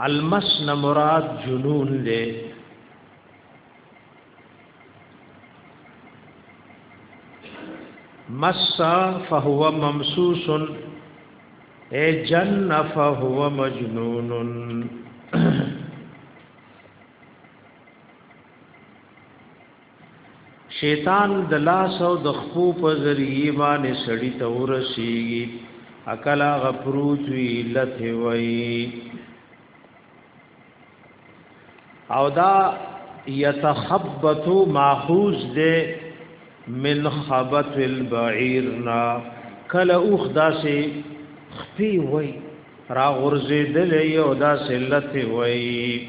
المس نه مراد جنون دی مسا فهو ممسوس اے جن فهو مجنون شیطان د لاس او د خپو په ذریعه باندې سړی ته ورسیږي اکلا غفروت وی لته وی او دا یتخبطو ماخوذ دے من خبط البعیرنا کله اوخ داسې خپي وای را غرزیدلې او داسې لته وای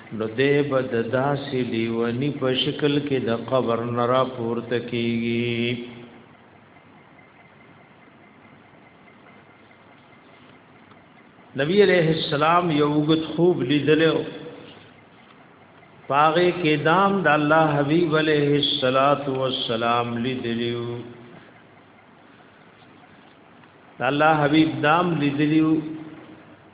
نو دی به د داسې لیوني په شکل کې د قبر نه راپورته کېږي نبی علیہ السلام یو وګت خوب لیدلو پاغه کې دام د الله حبیب علیہ الصلات والسلام لیدلو الله حبیب دام لیدلو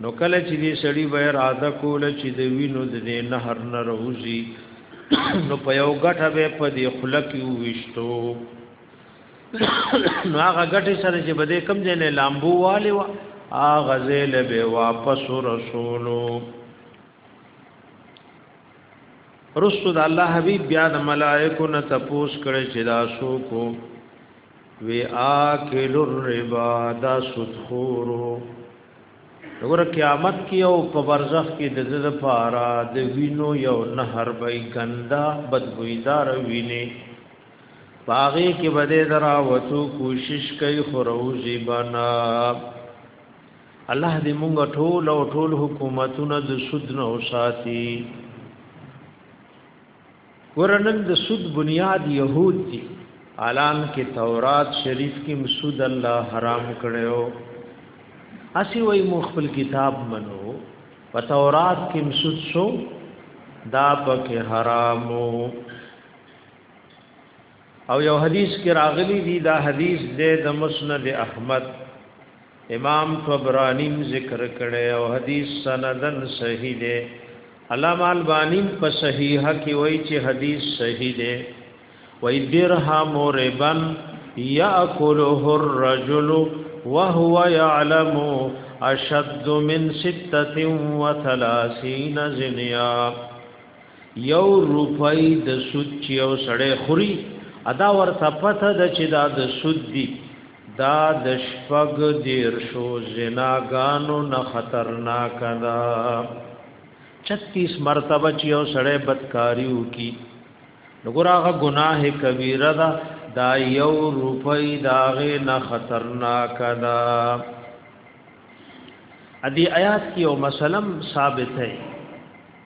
نو کله چې دې سړی به اراده کوله چې د وینو د دې نهر نه روزي نو په یو غټه به په دې خلک یو وشتو نو هغه غټه سره چې بده کم ځای نه لامبو والي وا هغه ځای له به واپس رسولو رسول الله حبيب بیا د ملائکو نه تپوس کړي چې دا شو کو وی آکل الربا دا سود خورو وګوره قیامت کې او په برزخ کې د زړه پارا د وینو یو نهر به ګندا بدبویدار ویني پاغه کې بده درا وڅو کوشش کوي خروزي بنا الله دې مونږ ټول او ټول حکومتونه د سود نه وساتي ورنن د سود بنیاد يهود دي الان کې تورات شریف کې مسود الله حرام کړو اسی وای مو خپل کتاب منو په تورات کې مسود شو دا پکې حرامو او یو حدیث کې راغلی دی دا حدیث د مسند احمد امام طبرانی ذکر کړي او حدیث سندن صحیح دی علامه البانی په صحیحه کې وایي چې حدیث صحیح دی وای درهم ربن یاکله الرجل وهو يعلم اشد من 36 زنيا یو روپۍ د سود چې یو سړی خوري ادا ورته پته د چې دا د سود دی دا د شپږ دیر شو زناګانو نه خطرناک ده 36 مرتبه چې یو سړی بدکاریو کی نګوراغه گناه کبیره ده دا یو روپۍ داغه نه خطرناک ده ادي آیات کې یو مسلم ثابت ہے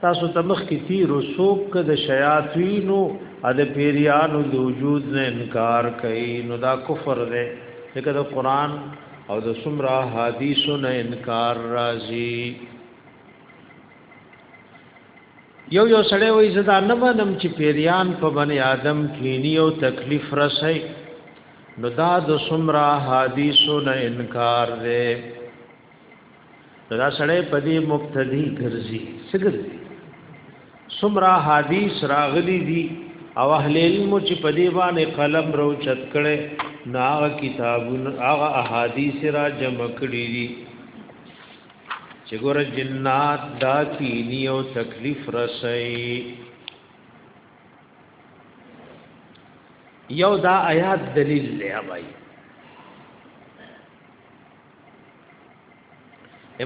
تاسو ته مخ کی تیرو سوک د شیاطینو ا د پیریانو د وجود نه انکار کوي نو دا کفر دی لکه د قران او د سمرا حدیثو نه انکار راځي یو یو سړی وای زدا نه منم چې پیریان په بنی آدم کینی او تکلیف رسي نو دا د سمرا حدیثو نه انکار دی دا سړی په دې مقتدی ګرځي څګرځي سمرا حدیث راغلی دي او اهل علم چې په دې باندې قلم رو چت کړي ناغ کتابونه هغه احادیث را جمع کړي دي چې ګور جنات دا کینی او تکلیف رسي یو دا آیات دلیل لیا بھائی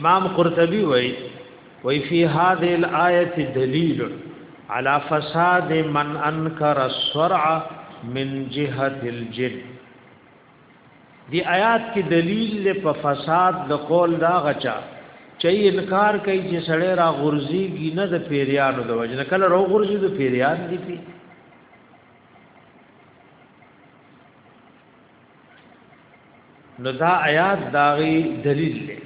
امام قرطبي وای وای فی هذه الايه دلیل على فساد من انکر الشرع من جهه الجن دی آیات کې دلیل له په فساد د قول دا غچا چې انکار کوي چې سړی را غورځيږي نه د پیریانو د وجه نه کله را غورځي د پیریان دي پی نو دا آیات داغي دلیل دی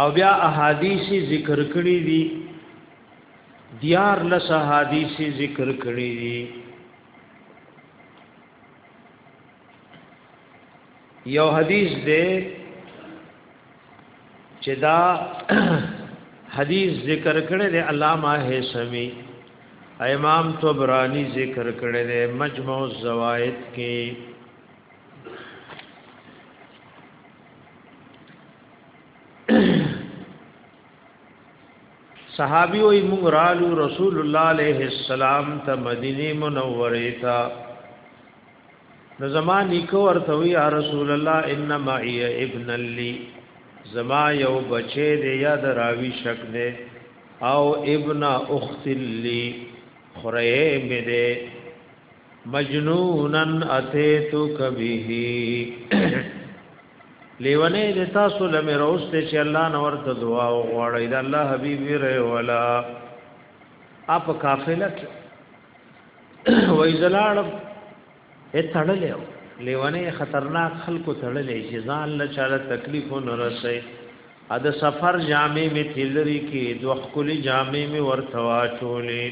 او بیا احادیث ذکر کړی دي دیار لس احادیث ذکر کړی دي یو حدیث دی چې دا حدیث ذکر کړی دی علامه هیثمی امام طبرانی ذکر کړی دی مجموع الزوائد کې صحابي وي مونږ رالو رسول الله عليه السلام ته مدينه منوره ته نو زما نیکو ورته وی یا رسول الله ان معي ابن لي زما یو بچی دی یا دراوی شک دی او ابن اخت لي خره می دی مجنونن اتیتو کبه لیونه د تاسو لمه روست چې الله نور ته دعا وغواړی دا الله حبیب ویره ولا اپ کافله کې وای زلاړم هه تړلې لیوانه خطرناک خلکو تړلې چې ځان له چاله تکلیف نه رسي ا د سفر جامې می تلری کې دوه خولي جامې می ورته واچولې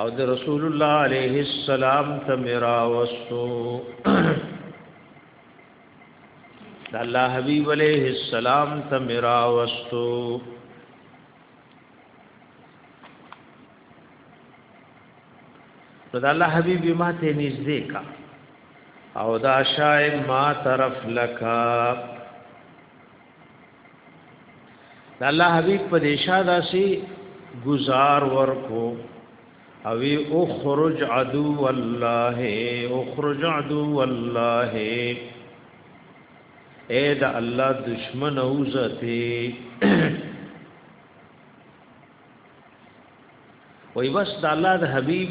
او د رسول الله عليه السلام ته میرا وستو د الله حبيب عليه السلام ته میرا وستو نو د الله حبيب ما ته نږدې کا او دا شای ما طرف لکا د الله حبيب په دیشا داسي گزار ورکو او او خرج عدو والله او خرج عدو والله اے دا الله دشمن اوزته وای بس د الله د حبیب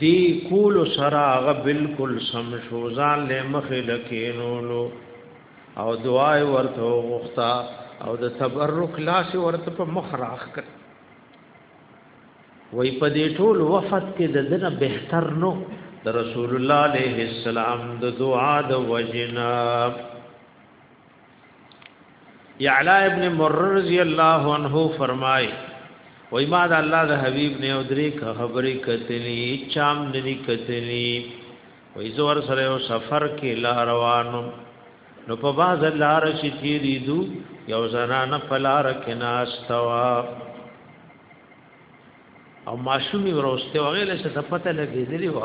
دی کول سره هغه بالکل سم شو ځان له مخې لکینولو او دعای ورته غوښتا او د تبرک لاس ورته په مخ راخ کړ وای په دې ټول وفات کې د دنه بهتر نو د رسول الله عليه السلام د دعا د وجنا یعلا ابن مرر رضی الله عنه فرمای وای ما د الله د حبیب نه درې خبرې کتلی چام ندی کتلی وای زور سره یو سفر کې لا روانو نو په باز لار شي تیری دو یو زنان په لار کې ناستوا او ماشومی وروسته وغیل څه ته پته لګېدلی و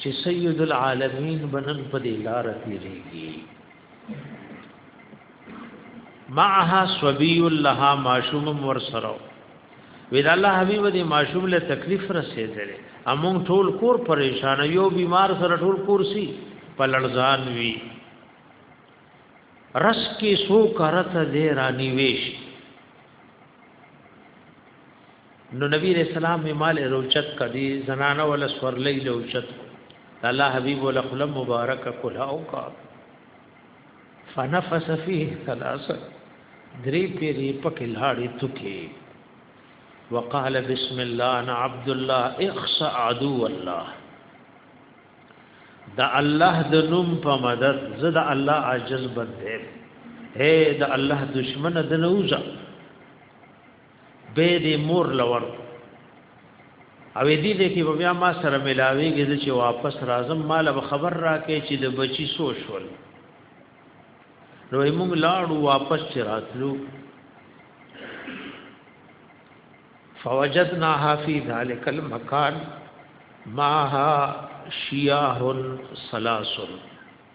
چې سید العالمین بنن په دې لار تیریږي معها صبي لها ماشوم مور سره ودا الله حبيب دې ماشوم له تکلیف رسېدل امون ټول کور پریشان یو بیمار سره ټول کور سي په لړزان وی رس کې سو کرت دې رانی ویش نو نبی رسول الله می مال روچت کدی زنانه ول سورلی لوچت الله حبیب ول خل مبارک کلا او کا فنفس فيه ثلاث درې پیری پکې لاړې تکي وقال بسم الله انا عبد الله اخص عدو الله دا الله د نوم په مدد زه د الله عاجز بندم هي د الله دشمن د نوزه به دې مور لور او دې دې کې بیا ما سره ملاويږي چې واپس راځم مال به خبر راکې چې د بچی سو شول نو موږ لاړو واپس چې راتلو فوجدناها فی ذلک المکان ماها شیاه سلاسل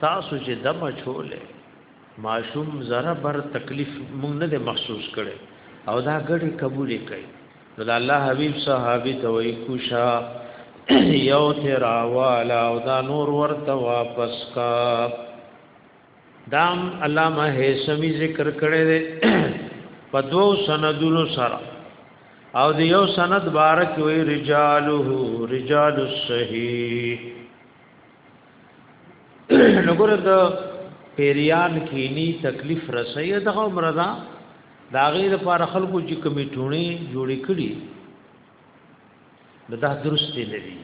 تاسو چې دم چولې ماشوم زره بر تکلیف مونږ نه ده محسوس کړي او دا ګډي قبول کړي نو دا الله حبيب صحابي ته وي کوشا یو تیر والا او دا نور ورته واپس کا دام علامه هیثمی ذکر کړي ده په دوو سندونو سره او د یو سند بارک وی رجاله رجال الصحیح نو ګره د پیریان کینی تکلیف رسي دغه مردا دا غیر پر خلکو چې کمیټونی جوړې کړي دا درست دی لري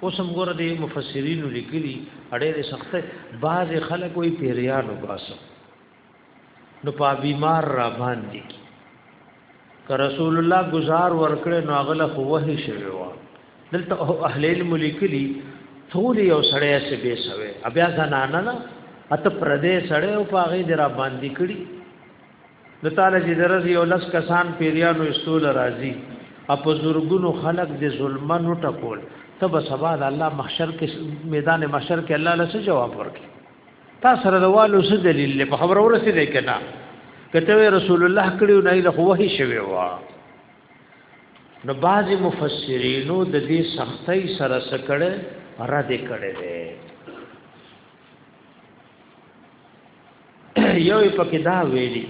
اوس هم ګره د مفسرین لیکلي اړې سخته بعض خلک وی پیریان وباسه نو په بیمار را باندې کی که رسول الله گزار ورکړي نو هغه له وحی شوی و دلته اهل علم لیکلی ټول یو سړی سه به سوي بیا زنانه نه اته پردې سړی او پاغې درا باندې کړي د تعالی چې درز یو لس کسان پیریانو استول راضي اپ زورګونو خلق د ظلمنو ټکول تب سبا د الله محشر کې میدان محشر کې الله له جواب ورکړي تا سره د والو څه دلیل دی په خبره ورسې دی کنه کته رسول الله کړي نه له وحي شوی و نو بعض مفسرینو د دې سختۍ سره سکړه را دې کړي دی یو پکې دا ویلي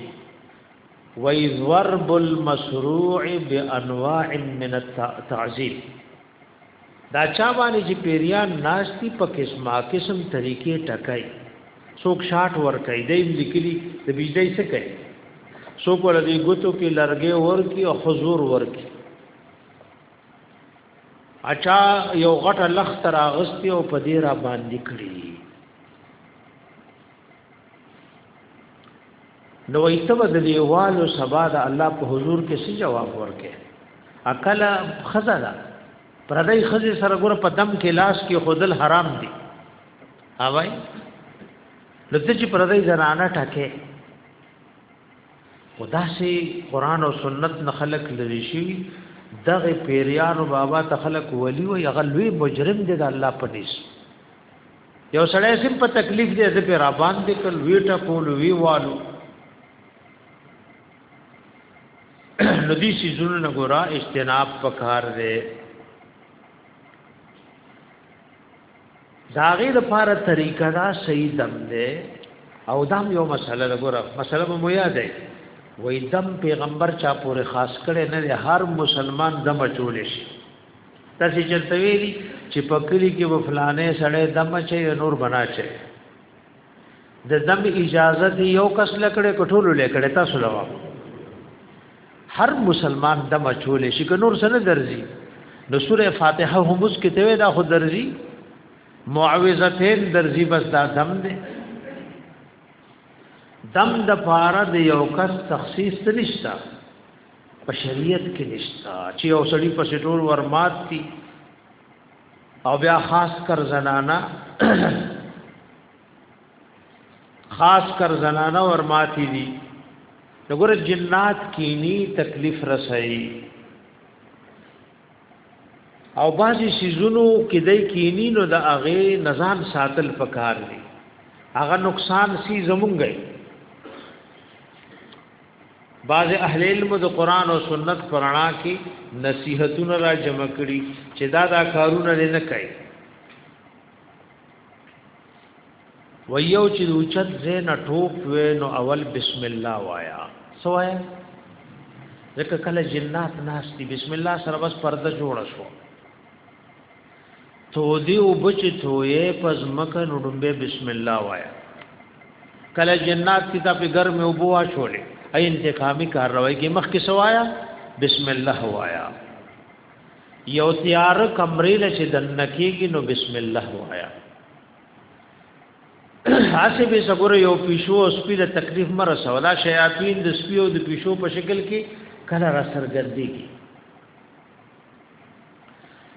وَإِذْ وَرْبُ الْمَسْرُوعِ بِأَنْوَاعٍ مِنَ التَّعْزِيمِ دا چا باندې چې پیریان ناشتي په قسمه قسم طریقې ټکای څوک شاټ ور کوي دیم لیکلي د بجلی څه کوي څوک ور دي ګوتو کې لرګي ور کی او حضور ور کی اچا یو غټه لخت راغستی او په دې را باندې کړی نو ایتبه د دیوالو سبا د الله په حضور کې څه جواب ورکې عقل خزا ده پردای خزې سره ګور په دم کې لاس کې خودل حرام دي اوای لته چې پردای زنانه ټکه خدا سي قران او سنت نه خلق لري شي دغه پیریانو بابا ته خلق ولی او یغلوی مجرم دي د الله په نس یو سړی سم په تکلیف دی زه په را باندې کل ویټه کول وی والو ندی سی زونه نه ګورا اجتناب پکار دی داغه د پاره طریقه دا صحیح دم دی او دام یو مسله لګوره مسله به مو یاد دی وې دم پیغمبر چا پورې خاص کړي نه هر مسلمان دم چول شي تاسو چرته ویلي چې په کلی کې و فلانې سړې دم چې نور بنا چې د دم اجازه دی یو کس لکړې کټول لکړې تاسو لوا هر مسلمان دم چولې شي که نور سره درځي د سوره فاتحه هم اوس کې ته دا خو درځي معوذتین درځي بس دا دم دی دم د پاره د یو کس تخصیص نشته په شریعت کې نشتا چې یو سړی په سټول ورمات کی او بیا خاص کر زنانا خاص کر زنانا ورماتی دي نګور جنات کینی تکلیف رسئی او بعضی سیزونو کې دای کینی نو د اغه نزان ساتل پکار دي هغه نقصان سی زمونږ بعض اهل علم د قران او سنت پرانا کې نصيحتونه را جمع کړي چې دا دا کارونه نه کوي ویو چې اوچت زین ټوپ وینو اول بسم الله وایا سوایا ځکه کله جنات ناشتي بسم الله سره بس پرده جوړ شو تودی او بچ توې پس مکه نو ډمبه بسم الله وایا کله جنات کی ته په ګرم او بوا شولې اي انتقامي کاروي کې مخ کې سوایا بسم الله وایا یو تیار کمرې له چې دن کېږي نو بسم الله وایا حاسب صبر یو پیشو او سپی له تکلیف مر سودا شیاطین د سپی او د پیشو په شکل کې کله را سرګردي کی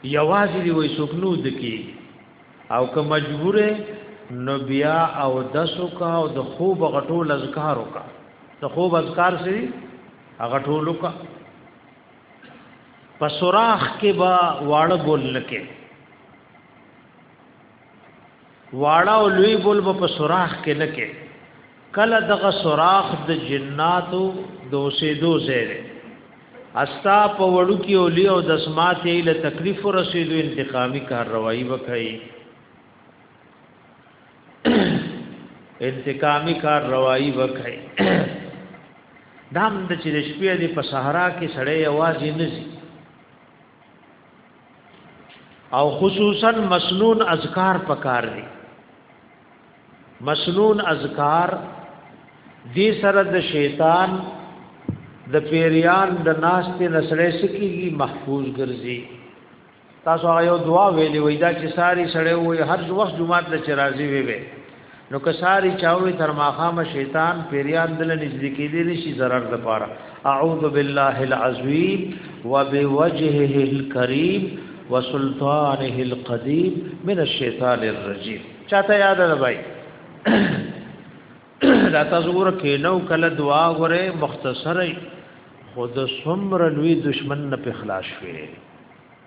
یوازې دی وای سکنو دکی او که مجبوره نو بیا او دسو کا او د خوب غټول اذکار وکا د خوب اذکار سری هغه ټول وکا پسوراخ کې با واړه بول لکه واړه او لوی بول په سوراخ کې نه کې کله دغه سوراخ د جناتو دوسې دو زیره استا په وړو کې او لیو د سمات یې له تکلیف رسیدو انتقامی کارروایی وکړي انتقامی کارروایی وکړي دام د چې شپې دې په صحرا کې سړې आवाज یې نزي او خصوصا مسنون اذکار پکار دي مسنون اذکار دې سره د شیطان د پیریان د ناس ته نسړې سکیږي محفوظ ګرځي تاسو هغه یو دعا ویلې وای دا چې ساری سړې وای هر وخت جمعه ته چرایي وي وي نو کساری چاوی تر ماخامه شیطان پیریان دل نږدې کېدې نشي zarar د پاره اعوذ بالله العظیم وبوجهه الکریم وسلطانه القدیم من الشیطان الرجیم چاته یاد ده بھائی دا تاسو ور کې نو کله دعا غره مختصره خود سمر لوی دشمن نه په خلاص شوي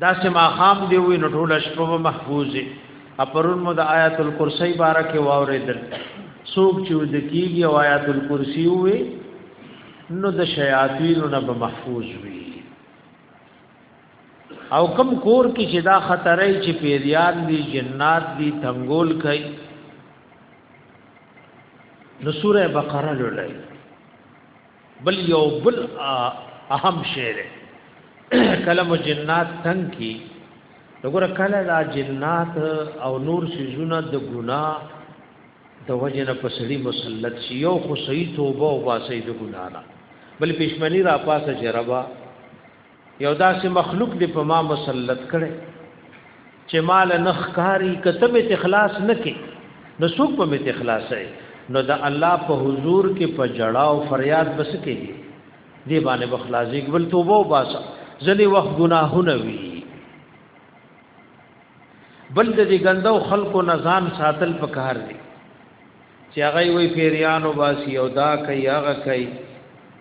دا سما خام دی وی نټول شپه محفوظه اپرون مو د آیات الکرسی بارکه واوریدل سوق چې د کیږي او آیات الکرسی وي نو د شیاطین نه به محفوظ وي او کم کور کې چې دا خطرې چې پیریان دي جنات دي تنگول کوي نو سوره بقره لولای بل یو بل اهم شی دی کله مو جنات تنگ کی وګوره کله دا جنات او نور سيزونه د ګنا د وجه نه پسړي مسلط شي یو خو صحیح توبه او باسي د ګنا نه بل پښمنی را پاسه جربا یو داسې مخلوق دی په ما مسلط کړي چې مال نه ښکاری کته به اخلاص نه کې نو څوک په می اخلاص ای نو د الله په حضور کې په جړا او فریاد بس کې دی باندې بخلاصي قبل توبه او باسه ځلې وخت ګناهونه وی بل د دې ګندو خلکو نزان ساتل پکار دی چې هغه وی پیریانو باسي او دا کوي هغه کوي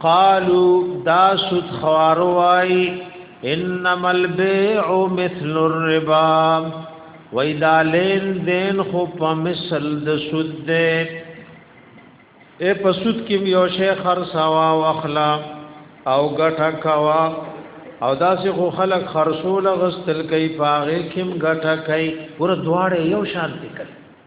قالو دا سود خواروای انما البيع مثل الربا وإذا لين دين خو په مثل د سود ده اے په سود کې یو شی خرڅوا او اخلا او ګټه کوا او داسې خو خلق خرصول غستل کوي پاغه کم ګټه کوي ور دواړه یو شان دي کوي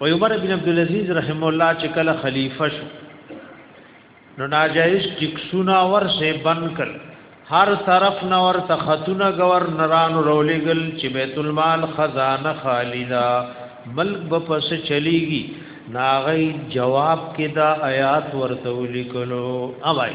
و عمر ابن عبد العزيز رحم الله چې کله خلیفہ شو نو ناجایز ټیکسونه ورسه بند کړ هر طرف نو ور تختونه گورنرانو رولېګل چې بیت المال خزانه خالی دا ملک به پس چلیږي ناغی جواب کې دا آیات ورته ولیکلو اوای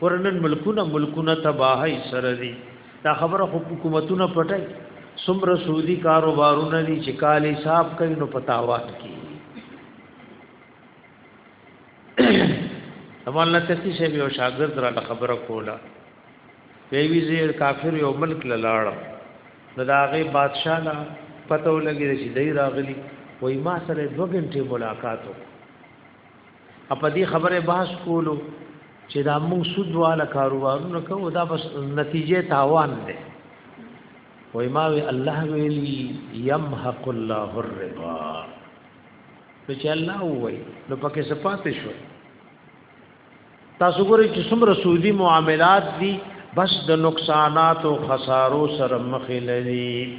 ورنن ملکونه ملکونه تباہی سره دي دا خبره خو حکومتونه پټای سمره سودی کاروبارونه دي چې کال حساب کوي نو پتاوات کی امال نتسی شه یو شاګرد را خبره کوله وی زیر کافر یو ملک لاړ نو دا غي بادشاہ لا پته ولګی چې دای راغلی وای ما سره 2 غنټه ملاقات وکړه په دې خبره بحث کولو چې دا موږ سود والا کاروبارونه کوو دا بس نتیجه تاوان دی وای ما وی الله ویلی یمحق الله الربا نو چې الله وای نو پکې صفات شو تاسو ګورئ چې څومره سودی معاملات دي بس د نقصانات او خسارو سره مخ لري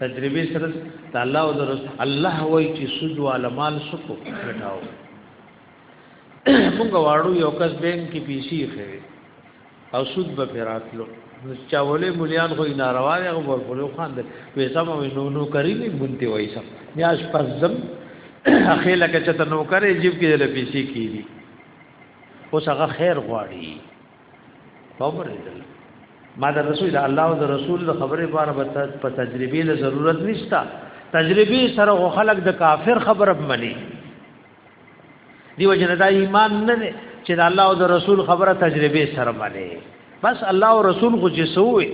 تجربه سره د الله او رسول الله وای چې سود وال مال سکو کټاو موږ واړو یو کس بینک کې پیسې خېره او سود به پیراتلو نو چاولې مليان خو ناروا دی او ورپلو خان دی پیسې مو نو نو کری نه بنتي وای سم میاش پزم اخیله کې چې ته نو کرے جیب کې له پیسې کیږي اوس هغه خیر غواړي خبرې دل ما د رسول د الله او د رسول د خبرې بار په تجربه له ضرورت نشتا تجربه سره غو خلق د کافر خبره مني دیو جن دا ایمان نه دی چې د الله او د رسول خبره تجربه سره مني بس الله او رسول خو جسوي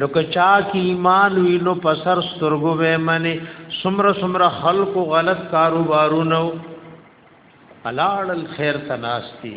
نو کچا کی ایمان وی نو پسر سترګو به منی سمر سمر خلق غلط کاروبارونو الاړ الخير تناستی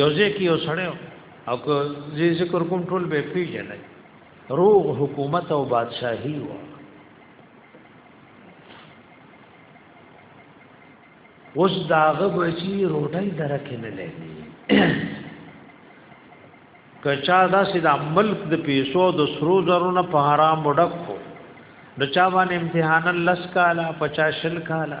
یو ځکه یو سړی او که زی ذکر کوم ټول به پیژنې روغ حکومت او بادشاہي و اوس داغه بچی روټي درکه نه لګي کچا دا سیدا ملک د پیسو د سرو زرونه په حرام وډکو د چا باندې امتحان لس کالا پچا شل کالا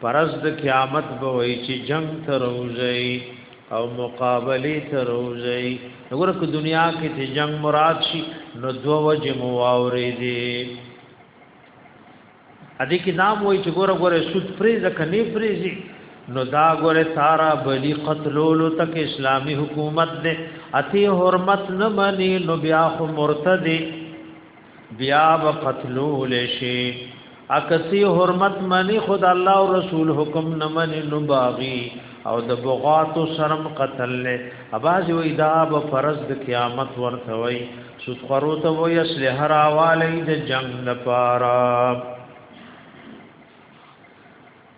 پرز د قیامت به وای چې جنگ ته روزي او مقابله ته روزي وګوره کو دنیا کې چې جنگ مراد شي نو دو وجه مو واورې دي ا دې کې نام وای چې ګوره ګوره سود پرې ځکه نه پرې زی نو دا ګوره تارا بلی قتلولو تک اسلامی حکومت دې اتی حرمت نه مني نو بیا خو مرتدي بیا به قتل لشي اکسی حرمت منی خود الله او رسول حکم نه منی نو باغی او د بغات شرم قتل له اباز وی دا به فرض د قیامت ورته وی سود خرو ته وی اصله هر اوالی د جنگ لپاره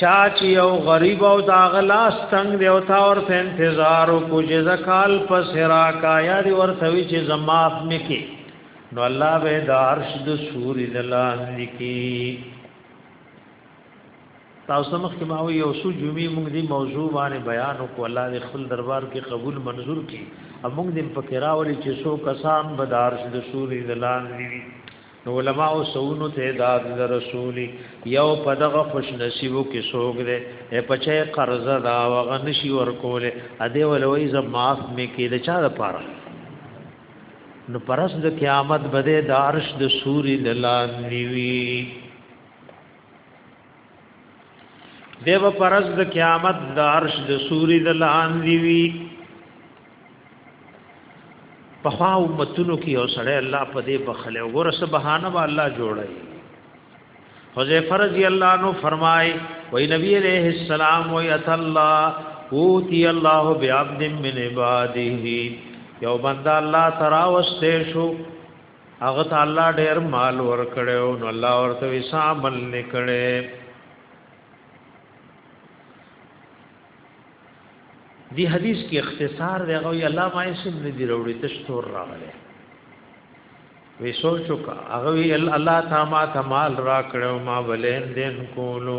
چا چې یو غریب او دا غلاس تنگ دی او تا ورته انتظار کو چې زکال پس را کا یا دی ورته وی چې زماف نکي نو الله به د عرش د سوري د لاندې کی تاسو مخ کې ما یو سو جمعې موږ دې موضوع باندې بیان وکړ الله دې خپل دربار کې قبول منظور کړي موږ دې په کراوري چې سو کسان بدارش د سوري د لاندې نو علماء سونو ته داد در رسولي یو په دغه خوش نصیبو کې سوګ دې اے پچې قرض دا وغه نشي ورکول ا دې ولوي ز معاف مې کې د چا د پاره نو پرس د قیامت بده دارش د سوري لالان نیوي دیو پرز د قیامت د عرش د سوري د لاندې وی په خوا امتونو کې او سره الله په دې بخله وګوره سه بهانه به الله جوړي حذیفه رضی الله عنه فرمای وای نبی علیہ السلام وای ات الله اوتی الله بعبد من عباده یو بندا الله تراوسته شو هغه ته الله ډیر مال ورکړو نو الله ورته وسا عمل نکړي دی حدیث کې اختصار دی او الله ما اسم نه دی وروړي تشتور راغله وی سوچو کا هغه وی الله تعالی ما کمال را کړو ما بلین دین کولو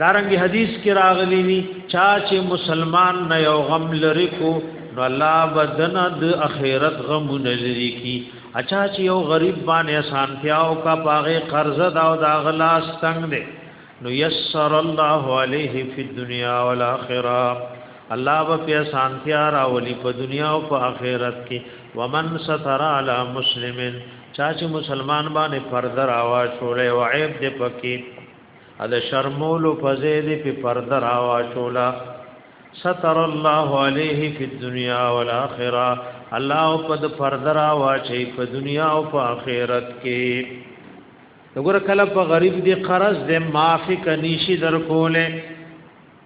دارنګ حدیث کې راغلی وی چا چې مسلمان نه یو غم لري کو نو الله بدن د اخرت غم نلری کی اچھا چې یو غریب باندې آسان پیاو کا پاغه قرض دا او دا غلاس تنگ دی نو یسر الله علیه فی الدنیا والآخرہ الله به په آسان پیار او په دنیا او په آخرت کې ومن ستر علی مسلمن چا چې مسلمان باندې پرده راواچولې او عیب دې پکې ا د شرمولو په ځای دې په پرده راواچولا ستر الله علیه فی الدنیا والآخرہ الله په د پرده راواچي په دنیا او په آخرت کې وګوره کله په غریب دې قرض دې معافي کنيشي درکولې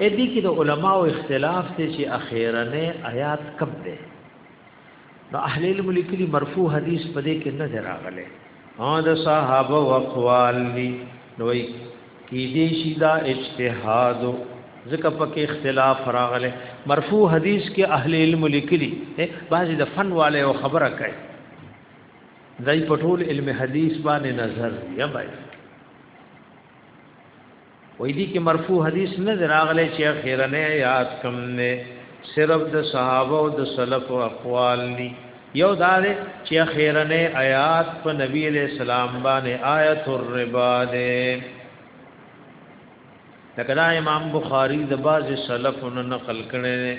اې دې کې د علماو اختلاف ته چې اخیرنه آیات کم ده نو اهل علم لیکلي مرفوع حدیث په دې کې نه راغله ها د صحابه وقوال دي نو کې دې شي دا اجتهاد ځکه پکې اختلاف راغله مرفوع حدیث کې اهل علم لیکلي بعضي د فن والے او خبره کوي دای پټول علم حدیث باندې نظر یا بای وې دي کې مرفوع حدیث نه دراغله چې اخیرنه یاد کم نه صرف د صحابه او د سلف او اقوال دي یو دار چې اخیرنه آیات په نبی علیہ السلام باندې آیت الربا ده لکه دا امام بخاری د باز سلفونو نقل کړي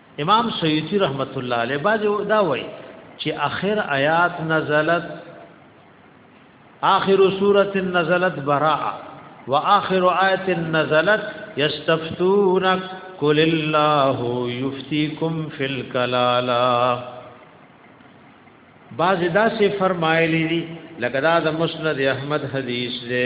امام سیوطی رحمت الله علیه باز دا وای چې اخر آیات نزلت آخر سوره نزلت براءه واخر آیت نزلت یستفتونک قل الله یفتیکم فی الکلالا بعض دا سے فرمایلی دی لکه دا د مسند احمد حدیث دی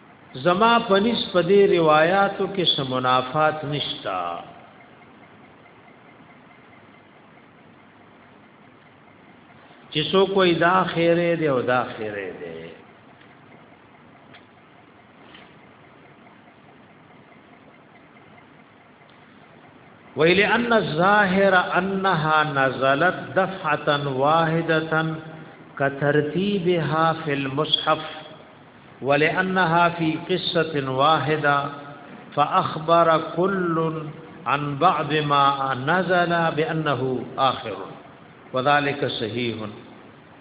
زما پنس په دې روایتو کې څه منافات نشتا چې سو کوئی دا خیره دی او دا خیره دی ویلی ان الظاهر انها نزلت دفعه واحده كترتيبها في المصحف ولانها في قصه واحده فاخبر كل عن بعض ما نزل بانه اخر وذلك صحيح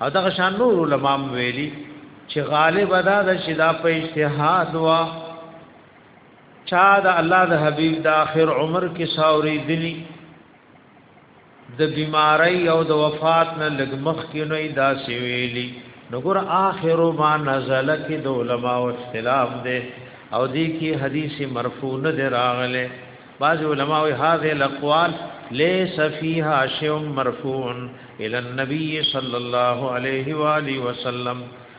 او شان نور العلماء ویلی چې غالب ادا د شدا په اجتهاد وا چا د الله د حبيب د آخر عمر کې ساوري دلی د بیماری او د وفات نه لګمخ کې نه دا سی ویلی نو ګور اخر ما نزل کې د علما او اختلاف ده او دې کې حدیث مرفوع نه دی راغله بعض علما او هاذه الاقوال ليس فيها شيء مرفوع الى النبي صلى الله عليه واله وسلم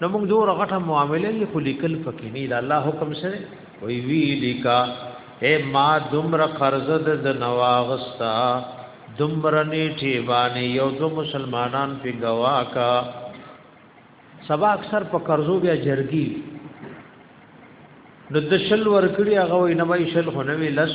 نو موږ دور غټه معاملې یې خو لیکل پکې نه دا الله حکم سره وی وی لیکا اے ما دمر قرض د نواغستا دمر نیټه باندې یو دو مسلمانان په گوا کا سبا اکثر په قرضو بیا جرګي نو د شل ورکړي هغه وینمای شل خو نه وی لس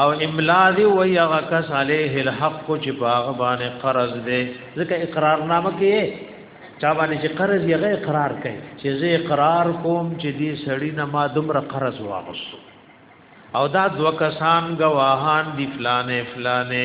او املا دی و یغه کس علیه الحق چې باغ باندې قرض دی ځکه اقرار نامه کې چا باندې چې قرض یغه اقرار کوي چې زه اقرار کوم چې دې سړی نه ما دومره قرض واغسو او دا دو کسان گواهان دی فلانه فلانه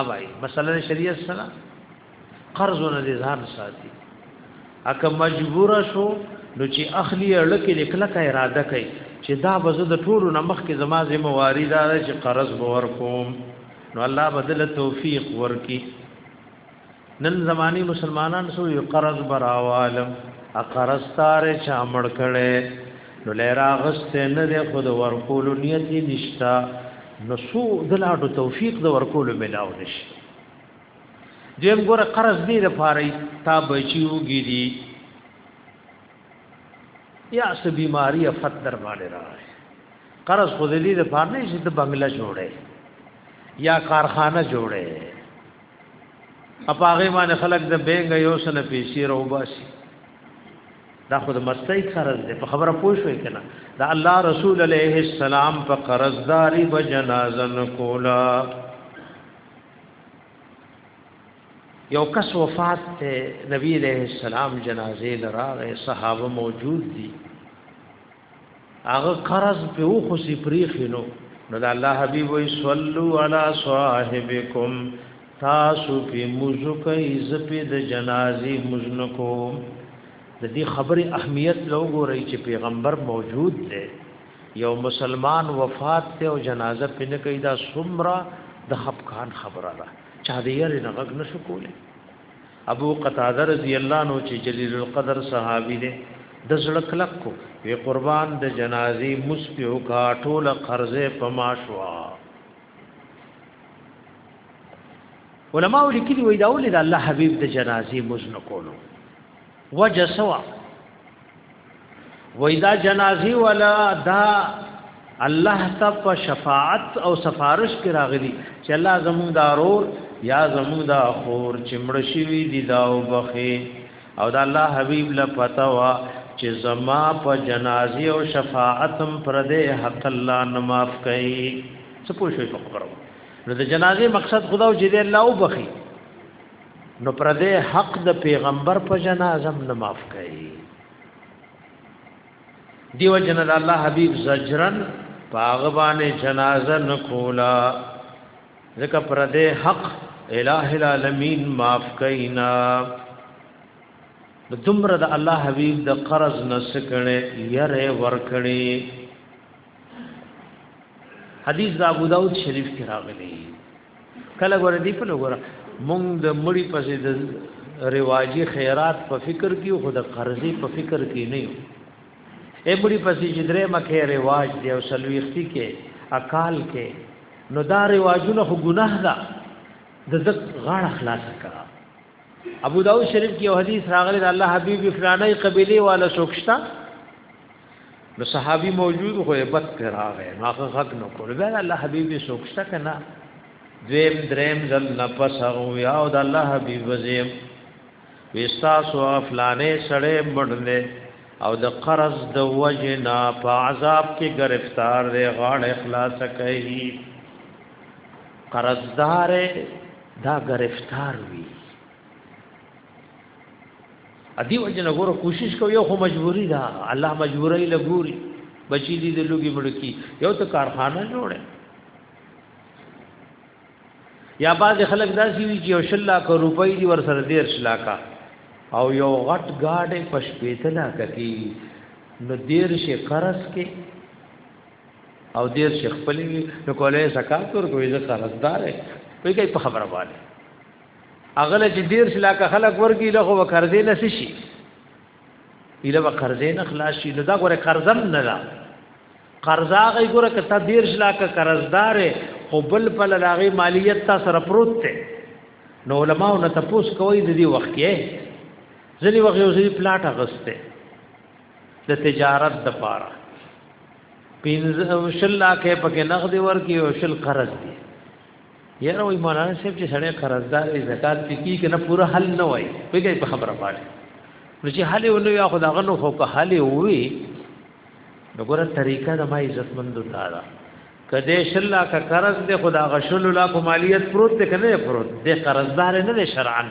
اوای مثلا شریعت سره قرض نه ځان ساتي اکه مجبور شو نو چې اخلي لکه لکه اراده کوي چې دا بزو د ټولو نمخ کې زما ذمہ واری دا چې قرض باور کوم نو الله بدل توفیق ورکي نن زمانی مسلمانان سو یو قرض براوالم ا قرض تار چا مړ کړي نو لرا غست نه د خود ورکول نیت نشتا نو سو دلاټو توفیق د ورکول ملاو نش دیم ګور قرض دی د فاری تا بچیو ګیری یا س بیماری افت در باندې راغی قرض خو دې د فارنې چې د بنگله جوړه یا کارخانه جوړه اپاغه باندې خلک د بینګ یو سره پیسې روباسي دا خود مستای قرض دی په خبره پوه شوې کنه دا الله رسول علیه السلام په قرضداري به جنازه نکولا یو کس وفات ته نبی علیہ السلام جنازې لراغه صحابه موجود دي هغه قرض په او خو سي پریخینو نو د الله حبیب وی صلو علی صاحبکم تاسو په موزو کوي زپې د جنازي مزنکو د دې خبرې اهمیت لوګوري چې پیغمبر موجود دی یو مسلمان وفات ته او جنازه په نه کوي دا سمرا د خپکان خبره ده چا دې یې نه غږ نشو کولی ابو قتاده رضی الله نو چې جلیل القدر صحابي دی د زړه کلک کو وی قربان د جنازي مسپیو کا ټوله قرضه پماشوا علماء لیکلي وی دا ولې د الله حبیب د جنازي مزن کولو وجه سوا وای دا جنازي ولا دا الله ته په شفاعت او سفارش کې راغلي چې الله زموږ دا رور یا زموږ دا خور چې مړ شوی دي دا وبخي او دا الله حبيب له پتا وا چې زما په جنازي او شفاعتم پر دې حق الله نه معاف کړي څه پوښوي په خبرو نو د جنازي مقصد خدا او جدي الله وبخي نو پر دې حق د پیغمبر په جنازه نه معاف کړي دیو جن الله حبیب زجرن پاغبان جنازه نکولا ځکه پر دې حق الہ العالمین معاف کینا د دمر د الله حبیب د قرض نسکړې یره ورکړې حدیث د ابو داود شریف کې راغلی کله ګور دی په لګور مونږ د مړی پسې د رواجی خیرات په فکر کې خو د قرضې په فکر کې نه یو اې مړی پسې چې درې مکه رواج دی او سلويختی کې اقال کې نو دا رواجونه خو ګناه ده د زک غاړه خلاص کړه ابو داود شریف کې یو حدیث راغلی د الله حبیب فلانه قبيله والا شوکشتا نو صحابي موجود خو عبادت پر راغې نو هغه غږ نو کول دا الله حبيب سوکشته کنا دیم دریم ځل نفس هغه یا او د الله حبيب وزیم وستا سو افلانې سړې مړلې او د قرض د وجنا په عذاب کې گرفتار دی غاړه اخلاص کوي قرضدار دا گرفتار وی ادي وجنه ګوره کوشش کو یو خو مجبوری ده الله مجبورای لګوري بچی دي د لوګي مړکی یو ته کارخانه جوړه یا باز خلک داسي وی چې یو شلا کو روپۍ دی ور سره دیر شلا کا او یو غټ گاډه پشپېتلا کوي نو دیر شي قرض کې او دیر شي خپلې نو کولای زکات ورکوي زکات قرضدار په کوي په خبره باندې اغله چې دیر شلا که خلک ورګي له خو قرضې نه شي اله به قرضې نه خلاص شي نو دا ګوره قرضم نه ده قرضا غي ګوره که تا دیر شلا که قرضدار خو بل په لاغي مالیت تا سره پروت ته نو علماء نه تاسو کوي د دې وخت کې ځلې وخت یو ځلې پلاټ اغسته د تجارت د پاره پینځه شل لاکه پکې نقد ورکی او شل قرض دی یاره وای مولانا صاحب چې سړی قرضدار دی زکات پکې کنه پوره حل نه وای پیګه په خبره پاتې نو چې حل ونه یا خدا غنو خو که حل وي نو ګوره طریقه د ما عزت مند تاره کده شلا کا قرض دې خدا غشل لا کو مالیت پروت ته کنه پروت دې قرضدار نه دې شرعن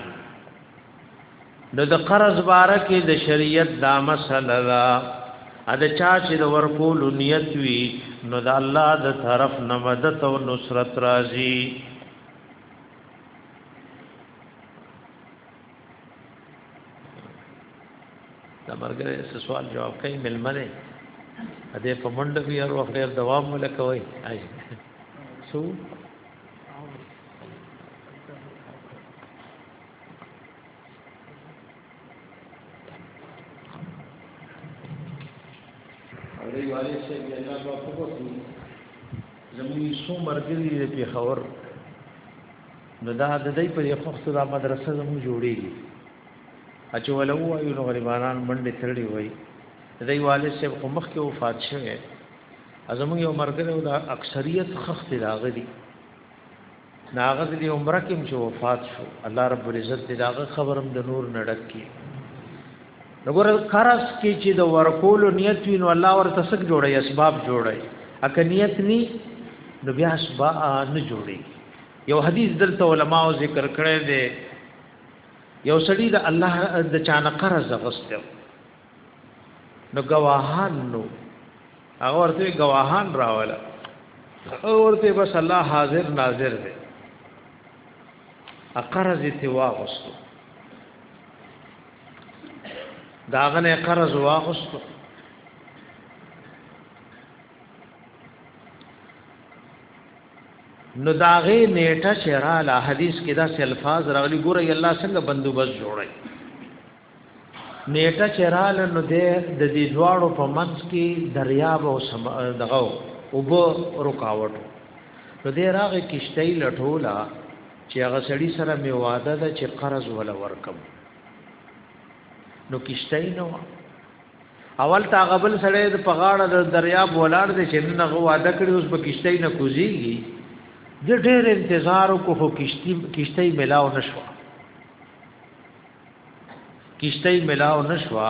نو د قرض باره کې د شریعت دا مسله ده ا د چا چې د ورکول نیت وي نو د الله د طرف نه مدد او نصرت راځي دا مرګره سوال جواب کوي ملمنه ا دې په منډه وی هر وخت ډیر دوام ولکوي آی سو والد صاحب دی الله په خبر دی زمونږ څو مرګري دی په خبر نو دا د دې په یو وخت دا مدرسه زموږ جوړیږي اچو ولو وایو نو غریبانان منډه ترړي وای دې والد صاحب خو مخ کې وفات شوه ازمو یو مرګره او دا اکثریت خخت راغلي ناغه د عمره کې چې وفات شو الله رب العزت دې داغه خبرم د نور نډک کې نګور قرض کې چې د ورکول نیت وین الله ورته سک جوړي اسباب جوړي اکه نیت ني نو بیا اسباب نه جوړي یو حدیث دلته علما او ذکر کړی دی یو سړی د الله د چانه قرض غوښته نو گواهان نو هغه ورته گواهان راولا هغه ورته بس الله حاضر ناظر دی اقرض ته واغستو داغه نه قرض واغستو نو داغه نیټه شراله حدیث کې دا الفاظ راغلي ګوره الله څنګه بندوبست جوړي نیټه چرال نو د دې دواړو په منځ کې دریاب او دغه او بو رکاوټ نو دې راغې کشتۍ لټولا چې هغه سړی سره می واده ده چې قرض ولا ورکم نو کشتۍ نو اول تا غبل سړی د پغاړه د دریاب ولاړ دې چې نه غو واده کړی اوس به کشتۍ نه کوزيږي د ډېر انتظار کو خو کشتۍ کشتۍ ملاو نشوه کشته ملاو نشوا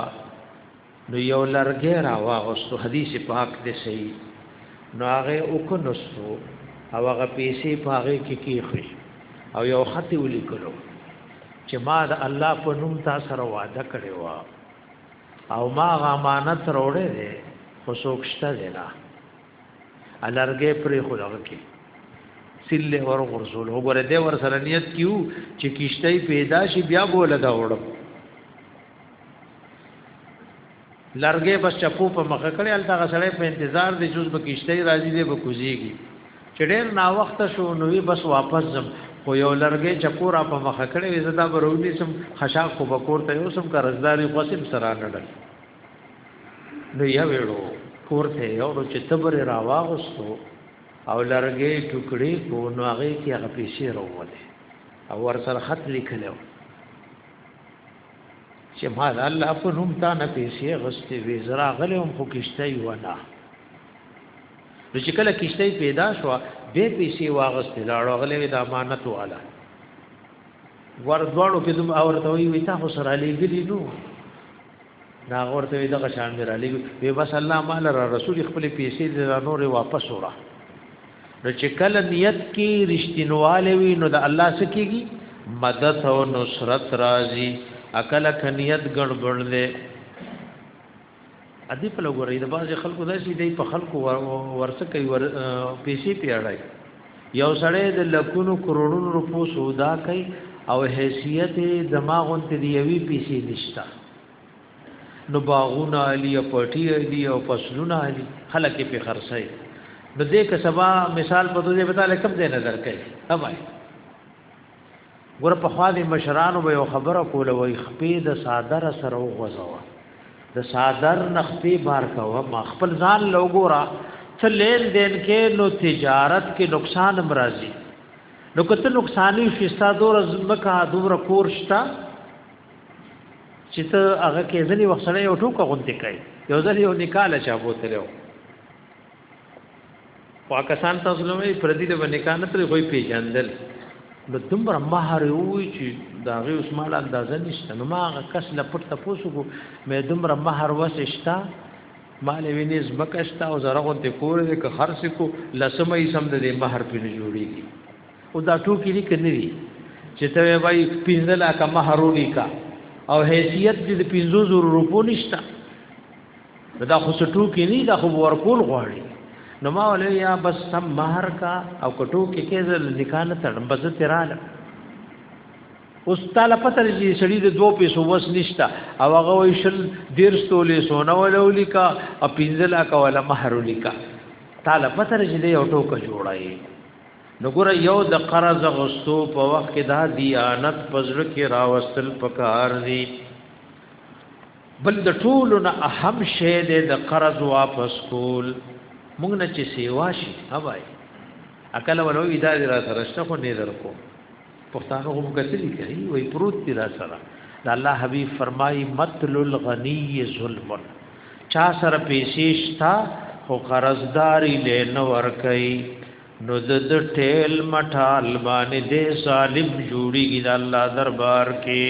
نو یو لرګی را واغستو حدیث پاک دی صحیح نو هغه وکنستو او هغه پیسې پاغه کې کیخې او یو خط ولیکلو چې ما د الله په نوم تا سره وعده کړې و او ما غامانت وروړې ده خو سوکشته ده نه الارګه پرې خو دغه کې سله ور غرزول وګوره دې ور سره نیت کیو چې کیشته پیدا شي بیا بوله دا وړم لارګه بس چپو په مخ کړي ال دغه سړی په انتظار دی جز به کیشته راځي دی به کوزيږي چې ډېر نا وخت شو نو بس واپس زم خو یو لرګې چکور په مخ کړې زدا برونی سم خشاک خو بکور ته یو سم قرضداري قسم سره نړل نو یو ویړو کور ته یو ورو چې تبر راواغستو او لرګې ټوکړې کو نو هغه کې هغه پیسې راوړې او ور سره خط لیکلو چې ما د الله په نوم تا نه پیسې غستې وې زرا غلې هم خو کشته یو نه نو چې کله کشته پیدا شو به پیسې واغستې لاړو غلې د امانت والا ور دوړو کې دوم اورته وی وی تا خو سره لګلی نو نا ورته دغه شان دی را لګي وی بس الله مال را رسول خپل پیسې د نور واپس وره نو چې کله نیت کې رښتینواله وي نو د الله سکیږي مدد او نصرت راځي اکل کنیت ګړبړ دی ادي په لګورې د باز خلکو داسې دی په خلکو ورسکه ور پیسې پیړای یو سړی د لکونو کروڑونو روپو سودا کوي او حیثیت دماغون ته دی یوی پیسې نشتا نو باغونه علی او پټی علی او فصلونه علی خلک په خرڅي نو دې که سبا مثال په دې وتا لکم دې نظر کوي اوبای ګور په خوا دې مشرانو به یو خبره کوله وای خپې د صادر سره وغځوه د صادر نخپې بار کوه ما خپل ځان لوګورا ته لین دین کې نو تجارت کې نقصان مرضی نو کته نقصانی شي ستا دور زمکه دور کور شتا چې ته هغه کې ځنی وخت سره یو ټوکه غونډه کوي یو ځل یو نکاله چا بوتلو پاکستان تاسو له وی پردي د نکاح نه ترې کوئی پیژندل نو دومره مہر وی چې دا غي اوس مال اندازه نشته نو ما کس له پټ تاسو کو مې دومره مہر وسشتا مال ویني زمکشتا او زرغون ته کور دې که خرڅ کو لسمې سم دې مہر په جوړيږي او دا ټوکی دې کني دي چې ته وای پینځه لاکه مہرونی کا او حیثیت دې 500 روپو نشتا دا خو سټو کې نه دا خو ورکول غواړي نو ما ولې یا بس سم مہر کا او کټو کې کې زل نکاله تړم بس تیراله اوس تعالی پته لري سړي د دوه پیسو وس نشتا او هغه وي شل ډیر ستولې سونه ولولي کا او پینځل کا ولا مہر ولیکا تعالی پته لري دی او ټوکه جوړای نو ګره یو د قرض غستو په وخت کې دا دیانت پزړه کې راوستل پکار دی بل د ټولو نه اهم شی دی د قرض واپس کول موږ نه چې سیوا شي هواي اکل ولو ادا را سره شته خو نه درکو پښتانو هم کتلی کوي وای پروت دی را سره د الله حبیب فرمای متل الغنی ظلم چا سره پیسې شتا خو قرضداري لین ور کوي نو د ټیل مټال باندې د ظالم جوړیږي د الله دربار کې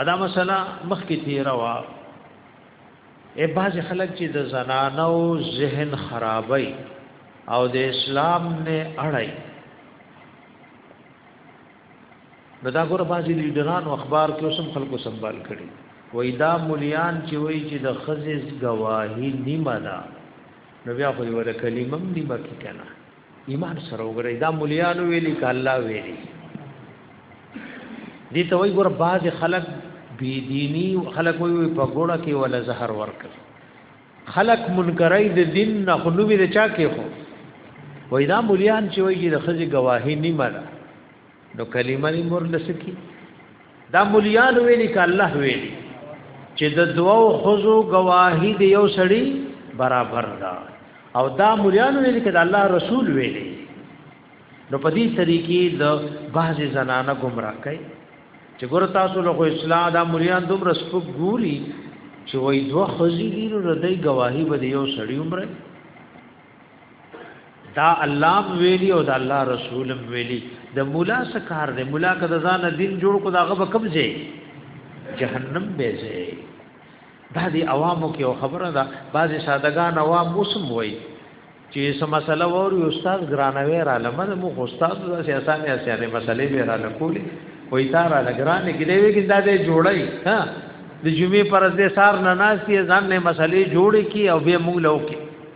ادا مسله مخکې تیرا وا ای باز خلک چې د زنانو ذهن خرابای او د اسلام نه اړای نو دا ګور بازي لیډران او اخبار کې اوسم خلکو سنبال کړي وای دا مليان چې وای چې د خزز گواهی نیمه ده نو بیا خو یو کلمه نیمه کې کنه ایمان سره وګورئ دا مليانو ویلي ک الله ویلي دي ته وي ګور باز خلک بی دینی خلک وي په ګوړه کې ولا زهر ورکړي خلک منکرای د دین نه خلوی د چا کې خو وای دا مليان چې وایي د خزي گواهی نیمه نو کلمه نی مور لسکی دا مليان ویلي ک الله ویلي چې د دوو خزو گواهی دی یو سړی برابر ده او دا مليان ویلي ک د الله رسول ویلي نو په دې طریقې د بعض زنانه گمراه کوي چې ګور تاسو له اسلام دا مليان دومره سپک ګوري چې وای دوه خزي دي نو د گواهی به یو سړی عمره دا الله ویلی او دا الله رسول ویلی د مولا سکار دی مولا کده ځان دین جوړ کو دا غو کم ځای جهنم به ځای دا دی عوامو کې او خبره ده بعضی سادهګان عوام موسم وای چې سم مسله ووري استاد ګرانوي را لمن مو استاد د سیاسان یا سیاسي مسلې به را لکولي وای تا را لګران کې دی وی کې دا دې جوړای ها د جمعې پر دې سار نه ناشتي ځان نه مسلې جوړې کی او به موږ لو کې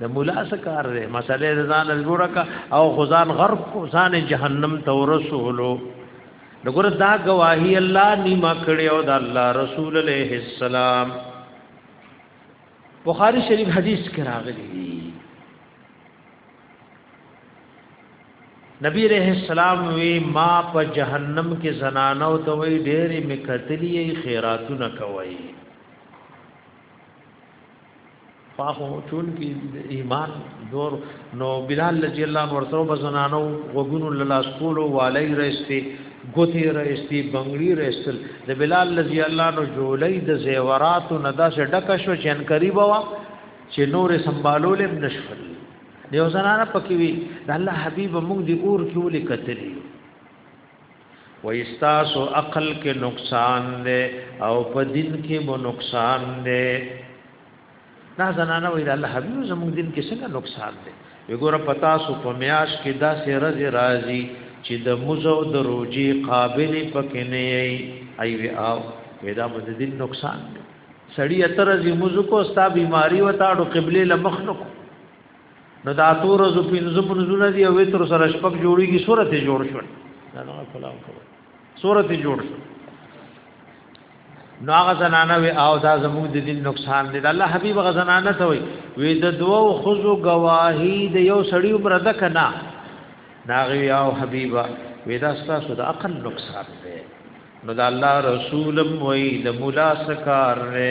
د مولا سکار دی مسله ځان جوړه کا او خدان غرب کو ځان جهنم ته ورسولو دغه دا گواہی الله نیما کړی او د الله رسول علیه السلام بخاری شریف حدیث کې راغلی دی نبی علیہ السلام وی ما په جهنم کې زنانو ته وی ډېرې مکتلی خیراتونه کوي فاخو چون کی ایمان دور نو بلال رضی الله عنه ورسو بزنانو وګونو لاس کولو والی رستی ګوتی رستی بنگلی رسل د بلال رضی الله عنه جولې د زیورات نه دا سه ډک شو چن قریب وا چې نور سنبالول نشفل دیو زنانه پکې وی د الله حبیب موږ دی اور کې ولې کتلی وای ستاسو عقل کې نقصان دی او په دین کې مو نقصان دی دا زنانه وای الله حبیب زموږ دین کې څنګه نقصان دی وګوره پتا سو په میاش کې دا سرز راضی چې د مزو د روجي قابل پکې نه ای ای وی او ودا مو دین نقصان دی سړی اتر زی مزو کو ستا بیماری وتا د قبله لمخ نکو نو دا تور زو پنځه پنځونه دی او تر سره شپږ جوړیږي صورت جوړ شو دا نه کلام کوي صورت جوړ شو نو هغه زنانه وی او دا زموږ د دین نقصان دی الله حبیب هغه زنانه ته وی وی د دوو خزو گواهی د یو سړی پر ده کنا ناغي او حبیبا وی دا ستاسو د عقل نقصان دی نو دا الله رسولم وی د مولا سکار نه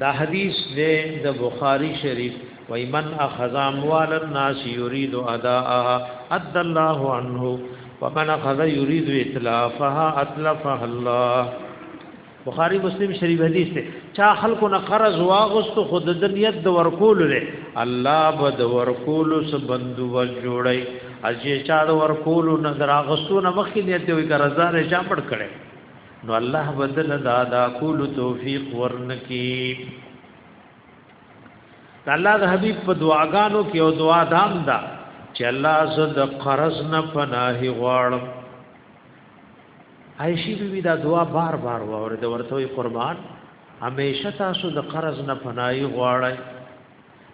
دا حدیث دے د بخاری شریف وای من اخذ اموال الناس يريد اداءها اد الله عنه ومن اخذ يريد اتلافها اتلفها الله بخاری مسلم شریف حدیث ته چا خلکو نه قرض واغست خود د نیت د ورکول لري الله به د ورکول سبندو ور جوړي اجه چا د ورکول نه دراغستو نه مخکې نیت وي قرضدار یې چا پړ کړي نو الله بدل دا دا کول توفیق ورنکی الله د حبیب په دعاګانو کې او دعا دام دا چې الله زه د قرض نه پناه غواړم عائشہ بی بی دا دعا بار بار وره د ورته قربان همیشه تاسو د قرض نه پناه غواړئ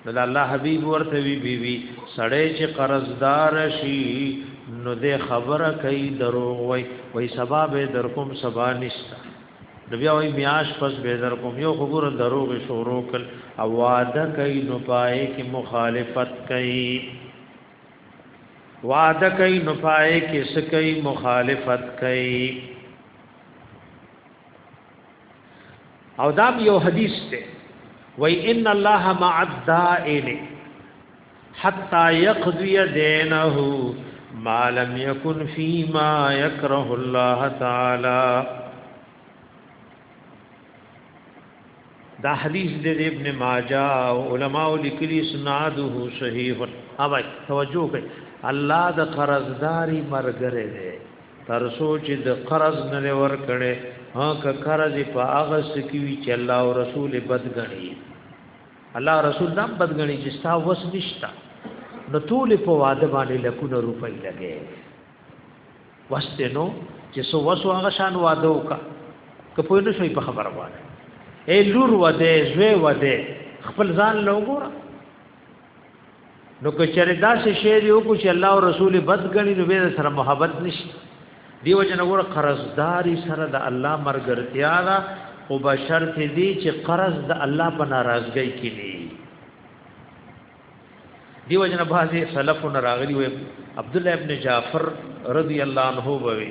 نو د الله حبيب ورته وی بي بي سړی چې قرضدار شي نو د خبره کوي دروغ وای وای سبا به در کوم سبا نشته نو بیا وای میاش پس به در کوم یو خبر دروغ شروع کړ او وعده کوي نو پای کې مخالفت کوي وعده کوي نو پای کې سکه مخالفت کوي او دا یو حدیث ته وای ان الله مع الدائن حتا يقضي دينه ما لم يكن فيما يكره الله تعالى دا حدیث د ابن ماجه او علماء لیکلی سناده صحیح اوبای توجه کوي الله د قرضداري مرګره دی ترسو چې د قرض نه ور کړي ها که قرض په هغه سکوي چې الله او رسول بدګني الله رسول دم بدګني چې ستا وس نشتا نو ټول په واده باندې لکونه روپۍ لګي واسته نو چې سو وسو هغه شان واده وکا که په نو شوي په خبره وانه اے لور وده زوی وده خپل ځان لوګور نو که چېرې دا څه شی دی او کو چې الله او رسول بد غني نو به سره محبت نشي دیو جن ور قرضداري سره د الله مرګرتیا دا او بشر ته دی چې قرض د الله په ناراضګۍ کې دی دیو جن بازي سلفون راغلي وي عبد الله ابن جعفر رضی الله عنه ووي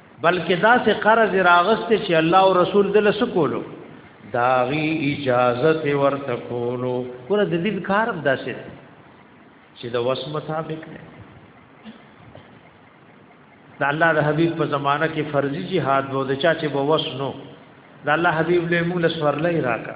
بلکې دا سه قرض راغسته چې الله او رسول دل سکولو داغي اجازه ته ورته کولو کله د دې کار دا سه چې د وس مطابق نه دا الله د حبيب په زمانہ کې فرضي jihad وو د چا چې بو وس نو دا الله حبيب له موږ سورلې راکا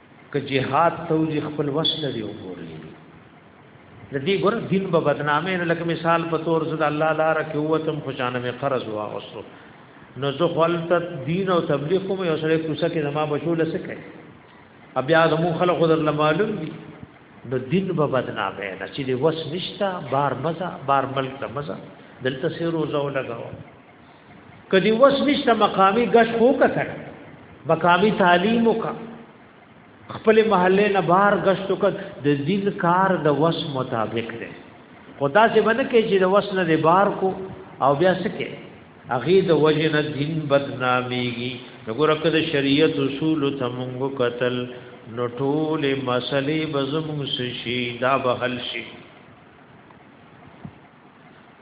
که جهاد ته وځي خپل وس لري وګوري د دې ګور دین په بدنامه نه لکه مثال په تور زړه الله لار کې وتم خوشانه می قرض واغستو نو زه خپل دین او تبلیغ کوم یو سره کوڅه کې زما بچو لسه کوي بیا د مو خلق خدای له معلوم دي نو دین په بدنامه نه چې د وس نشتا بار مزه بار ملک ته مزه دلته سه روزه ولګاو کدی وس نشته مقامی گش خو کتر مقامی تعلیم وکا خپل محله نه بار گشت وکړ د دین کار د وس مطابق دی خدا سے باندې کې چې د وس نه دی بار کو او بیا سکه اغه د وجه نه دین بدناميږي وګوره کده شریعت اصول ته مونږ قتل نو ټول مسلې بزمون شي دا به حل شي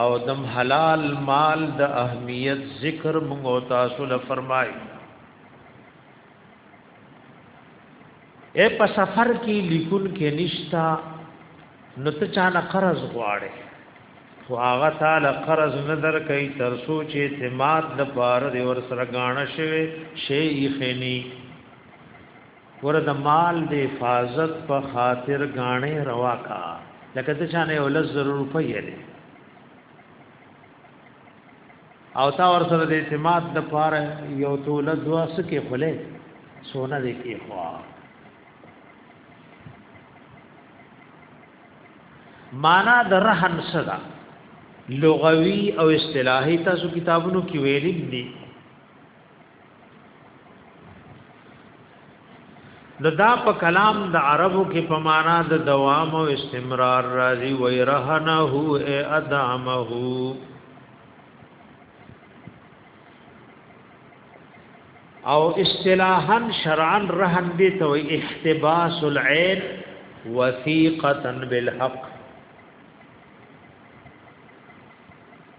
او دم حلال مال د اهمیت ذکر موږ تاسو له فرمایي اے په سفر کې لیکون کې نشتا نو ته چانه قرض غواړي خو هغه تعالی قرض نه درکې تر سوچ اعتماد د پاره دی ور سره غاڼه شوی شی یې خني ور د مال د حفاظت په خاطر غاڼه روا کا لکه د چانه ول ضرور پیری او تا ور سره د اعتماد د پاره یو توله دوا سکه خله سونه دې کې خوا معنا د رهن صدا لغوي او اصطلاحي تاسو کتابونو کې ویلي دي نو دا په کلام د عربو کې په معنا د دوام او استمرار راځي وای رهنه هو ای ادمه او اصطلاحا شرعا رهن دي ته احتباس العين وثيقه بالحق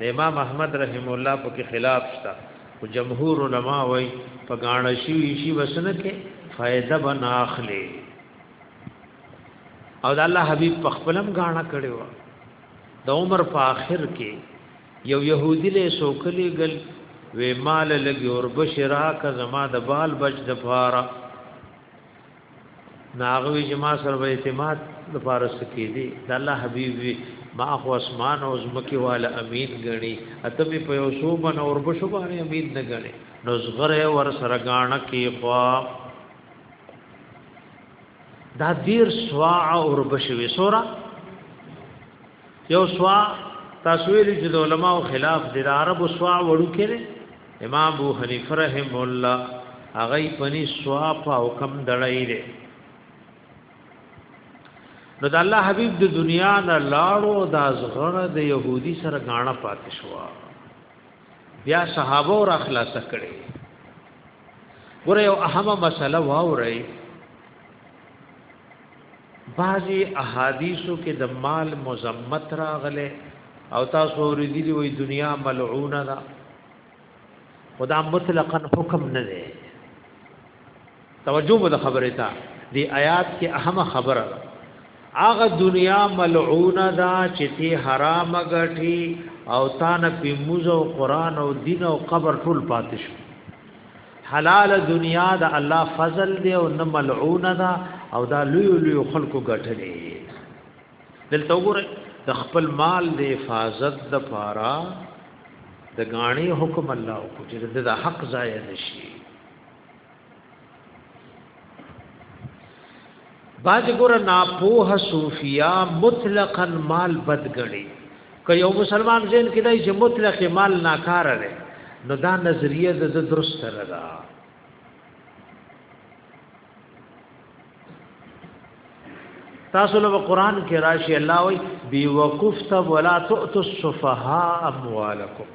د امام احمد رحم الله په کې خلاف شته او جمهور علما وای په غاڼه شي شي وسنه کې فائدہ بنا اخلي او د الله حبيب په خپلم غاڼه کړي و د عمر په آخر کې یو يهودي له سوکلي ګل وې مال لګي اور بشرا کا زما د بال بچ د پاره ناغوی چې ما سره به اعتماد د فارس کې دی د الله حبيب وي ما خو اسمان او زمکه والا امین غني اته می په یو سو بن اور بشو باندې امین نه غني نو زغره ور سره غاڼ کې خوا دا دیر سوا اور بشوي سورا یو سوا تاسو ویلي چې د علماو خلاف د عربو سوا وړو کړي امام ابو حنیفه رحم الله هغه پني سواب او کم دړای دی نو د الله حبیب د دنیا نه لاړو د ازغره د يهودي سره غاڼه پاتې شو بیا صحابه اور اخلاص کړي ګوره یو اهمه مسله واوري بعضی احادیثو کې د مال مزمت راغله او تاسو ورېدلی وي دنیا ملعونه ده خدا مطلقاً حکم نه دی توجه د خبره ته دی آیات کې اهمه خبره ده هغه دنیا ملعونه ده چې تی حرام غټي او تانه په موزه او قران او دین او قبر ټول پاتې شو حلال دنیا د الله فضل دی او نه ملعون ده او دا لوی لوی خلکو ګټلې دلته وګوره د خپل مال د حفاظت د پاره د غاڼي حکم الله او چې د حق ضایع نشي باز ګور ناپوه صوفیا مطلقاً مال بد غړي که یو مسلمان زین کې دای چې مطلق مال ناکار دی نو دا نظریه د درست نه ده تاسو له قران کې راشي الله وي بي وقفت ولا تؤتوا السفهاء اموالکم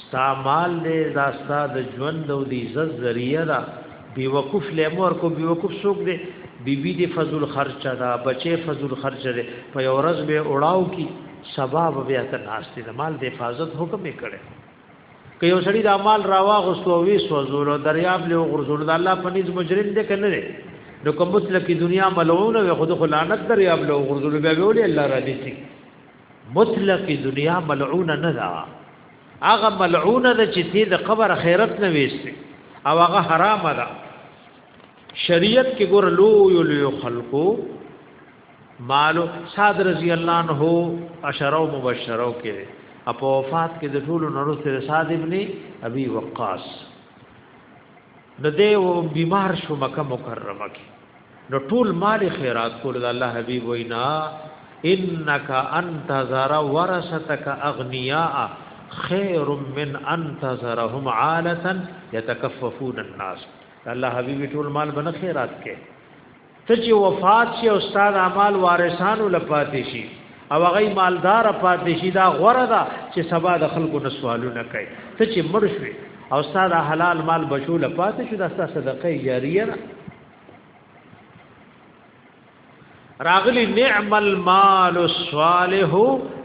ستا مال دې دا ستا د ژوند او د عزت ذریعہ ده بی وقوف لمر کو بی وقوف سوق دې بیبي دې فضل خرچ ده بچي فضل خرچ ده په ورځ به اوړاو کی سبب بیا ته ناشته د مال د حفاظت حکم یې کړي که یو سړی د مال راواغستو وی سوزول او دریاب له غرزول د الله په نس مجرم دې کنه دې نو کوم مطلقی دنیا ملعون او خود خلانت دریاب له غرزول به ویلې الله را دې مطلق دنیا ملعونه نه ده هغه ملعونه ده چې تی د قبر خیرت نه وېسته او هغه حرام ده شریعت کې ګور لو یو لو خلقو مالو صاد رضی الله عنه اشرو مبشرو کې اپ وفات کې د ټولو نورو سره صاد ابن ابي وقاص د دې بیمار شو مکه مکرمه کې نو ټول مال خیرات کول د الله حبیب وینا انک انت زر ورثتک اغنیاء خیر من انت زرهم عالتا یتکففون الناس الله حبیب ټول مال بن خیرات کې ته چې وفات شي او استاد اعمال وارثانو لپاتې شي او هغه مالدار پاتې شي دا غوره ده چې سبا د خلکو نه سوالونه کوي ته چې مړ شوې او ستاسو حلال مال بچو له پاتې شو دا ستاسو صدقه جاریه ده راغلی نعم المال الصالح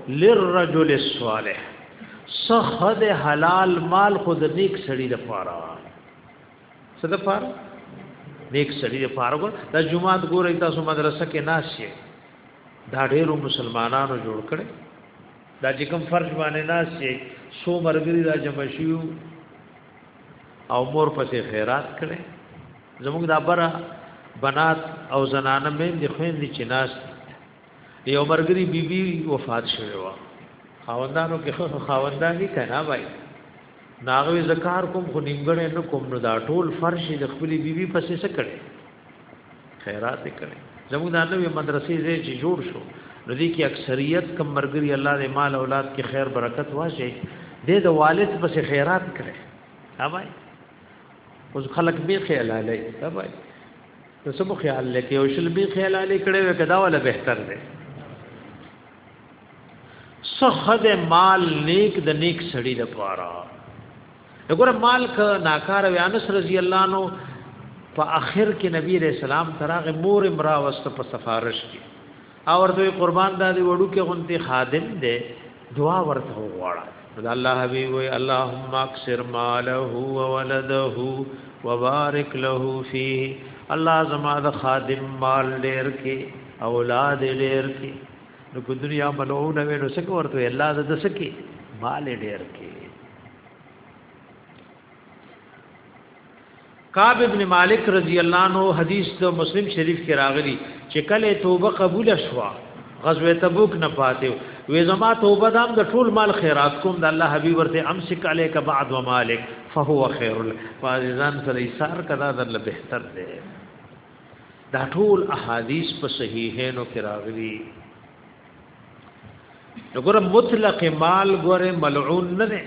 للرجل الصالح صحه حلال مال خود نیک سړي لپاره څه د پاره نیک سړي د پاره ګور د جمعات ګورې تاسو مدرسه کې ناس شي دا ډېرو مسلمانانو جوړ کړي دا چې کوم فرض باندې ناس شي سو مرګري را جمع شيو او مور پسې خیرات کړي زموږ دا بره بنات او زنانه مې د خوین دي چې ناس یو مرګري بیبي وفات شوه خاوندانو کې خاوندان دي کنه وای ناغوی زکار کوم خو نیمګړې نه کوم نو دا ټول فرش د خپل بیبي پسې څه کړي خیرات یې کړي زموږ د نوې مدرسې زې چې جوړ شو نو دې کې اکثریت کم مرګري الله دې مال اولاد کې خیر برکت واشه دې د والد پسې خیرات کړي ها بھائی اوس خلک به خیال علي ها بھائی نو سمو خیال لکه او شل به خیال علي کړي وکدا ولا بهتر دی سخد مال نیک د نیک سړی د پاره وګوره مال ک ناکار وی انس رضی الله نو په اخر کې نبی رسول الله تراغه مور امرا واست په سفارش کې او ورته قربان د وړو کې غنتی خادم دی دعا ورته وغواړه الله حبیب وی اللهم اکثر ماله وولده وبارک له فيه الله زما د خادم مال ډیر کې اولاد ډیر کې نو په دنیا ملعون وي نو څنګه ورته الله د دسکی مال ډیر کې کعب ابن مالک رضی الله عنه حدیث د مسلم شریف کې راغلی چې کله توبه قبول شوه غزوه تبوک نه پاتې وې زما توبه دام د ټول مال خیرات کوم د الله حبیب ورته امسک علیک بعد و مالک فهو خیر الفازان سره ایثار کدا در له بهتر دی دا ټول احادیث په صحیحینو کې راغلي وګوره مطلق مال ګوره ملعون نه دی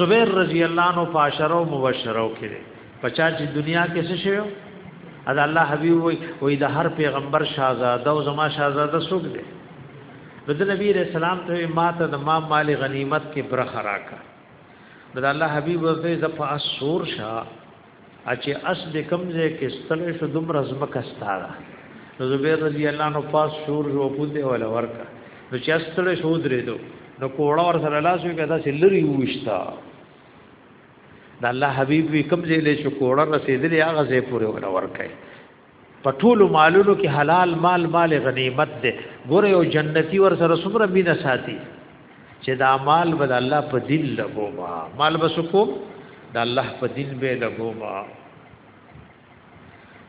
زبیر رضی الله عنه فاشرو مبشرو کړي پچا چې دنیا کې څه شوی ادا الله حبیب وای وای د هر پیغمبر شاهزاده او زما شاهزاده څوک دی د نبی رسول الله ته ماته د ما مال غنیمت کې برخه راکا د الله حبيب ورته ز په اسور شا اچي اس د کمزه کې ستل شو دمر زمکه ستاره نو زبير رضی الله عنه پاس شور جو پوته ولا ورکا نو چې استل شو درې دو نو کوړه ور سره لاس وی کدا چې لري وښتا د الله حبيب وی کمزه له شو کوړه رسیدلې هغه زه پورې ولا ورکای په ټولو مالونو کې حلال مال مال غنیمت دی ګوره یو جنتی ور سره څومره مینه ساتي چې دا مال به الله په دین لګوما مال به سکو دا الله په دین به لګوما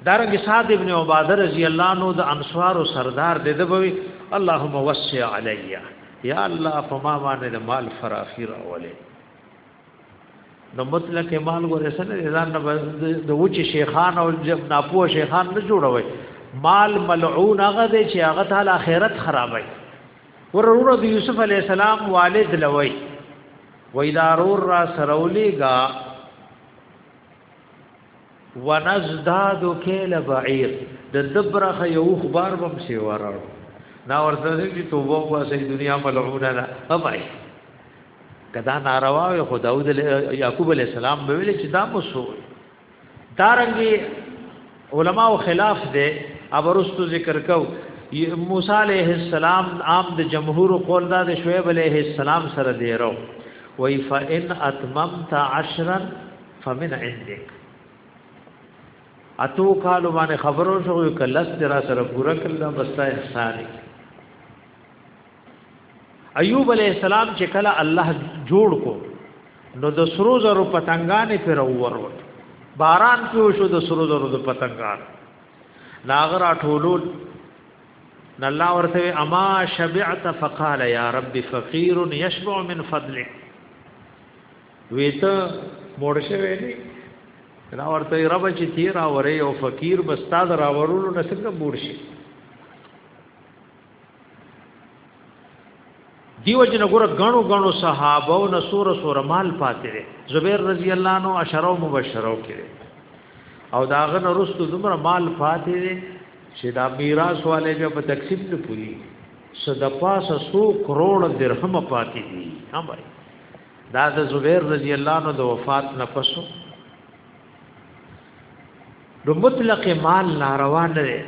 دارنګ صاد ابن عباده رضی الله عنه د انصار او سردار د دبوي اللهم وسع علیا یا الله فما باندې مال فراخیر اوله نو مطلق مال غره سره ځان د وچ شیخان او ناپوه شیخان نه جوړوي مال ملعون هغه دی چې هغه تعالی آخرت خرابوي ورور د یوسف علی السلام والد لوي وېدارور را سرولېګا ونزداد کیل بعیر د دبرخه یو خبر بم سی وراړو نا ورته چې توبه واسه دنیا ملعونه ده امای کدا ناروا وي خو داوود یعقوب علی السلام به ویل چې دا مو سو دارنګي علما او خلاف دي ابرستو ذکر کو موسی علیہ السلام عام د جمهور قول دا د شعیب علیہ السلام سره دی رو وی فإن اتممت عشرا فمن عندك اتو کالو باندې خبرو شو یو کلس تیرا سره پورا کړل بس تا احسان ایوب علی السلام چې کله الله جوړ کو نو د سرو زرو پتنګانې پر وروت باران پیو شو د سرو زرو د پتنګان ناغرا ټولول نو الله ورته اما شبعت فقال يا رب فقير يشبع من فضلك ویته مړ شوی دی دا ورته رب چې تیر اورې او فقیر بستاد راورولو نسنګ مړ شي دیو جن ګور غنو غنو صحابه او نسور سور مال پاتې دي زبیر رضی الله عنه اشرو مبشرو کړي او داغه نرستو زمره مال پاتې دي چې دا میراث والے بیا په تقسیم نه پوری صدپاس 100 کروڑ درهم پاتې دي هم وای دا د زبیر رضی الله عنه د وفات نه پسو د مطلق مال ناروا نه دی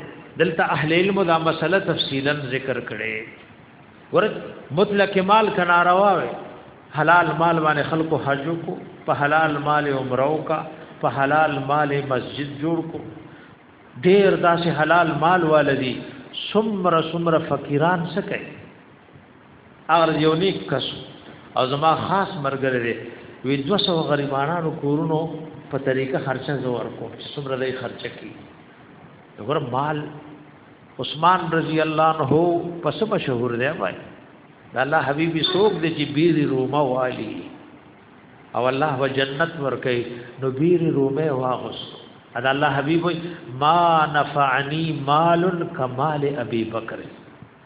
دلته اهل علم دا مسله تفصیلا ذکر کړي ور مطلق مال کنا روا وي حلال مال باندې خلکو حج کو په حلال مال عمره کا په حلال مال مسجد جوړ کو ډیر داسې حلال مال والدي سمر سمر فقیران سکه هغه یو نیک کس او زما خاص مرګره دی وی 200 غریبانو کورونو په طریقه خرچه زور کو څومره دی خرچه کی وګور مال عثمان رضی الله عنه پس مشهور دی وای الله حبیبی سوق دی چې بیر روما والی او الله و جنت ورکي نو بیر رومه واغس ادا الله حبیب ما نفعنی مال کمال ابي بکر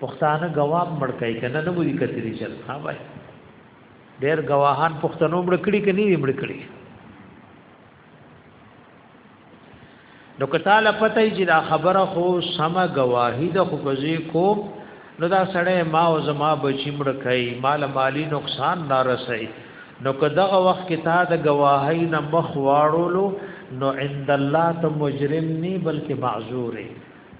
پښتانه ګواب مړ کوي کنه نه مودي کتلی چل ها بھائی ډېر ګواهان پښتنو مړ کړي کني مړ کړي نو کتاله پته یې چې دا خبره خو سم گواهی د خو بزی کو نو دا سړی ما او زما بچی مړ کای مال مالی نقصان نه رسي نو که دغه وخت کې تا د گواهی نه مخ واړولو نو عند الله ته مجرم ني بلکې معذور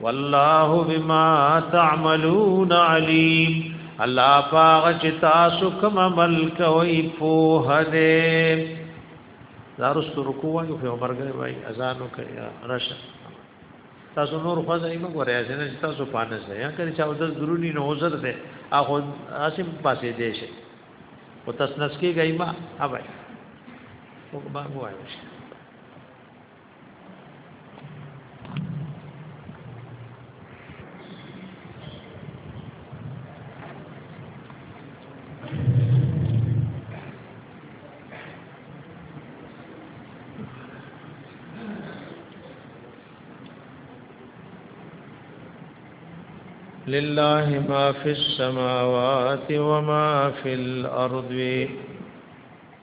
والله بما تعملون علیم الله پاغ چې تاسو کوم عمل کوي په هده زارس رکوع یو په برګه وای اذان وکي راشه تاسو نور خو ځای موږ وریا چې تاسو پانه ځای یا کړي چا ودل درونی نو عذر ده اخو اسیم پاسې دی شي او تاسو نسکی گئی ما اوبای وګبا وایو لله ما في السماوات وما في الارض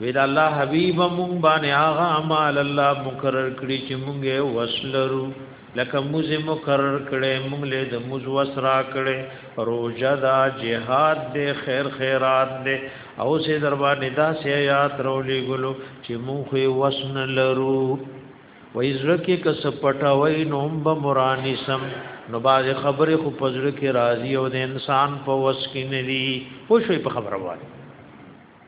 وی دا الله حبیب مونږ باندې هغه اعمال الله مقرر کړی چې مونږه وسلرو لکه موز مقرر کړي مونږ له د موز وسرا کړي روزه دا جهاد دې خیر خیرات دې او سه دربا ندا سه یات رولې ګلو چې مونږ خو وسن لرو وای زړه کې کس پټاوي نوم به مرانی سم نو باز خبره خو پزړه کې راضي او د انسان په وس کې نه دي پوښوي په خبره وایي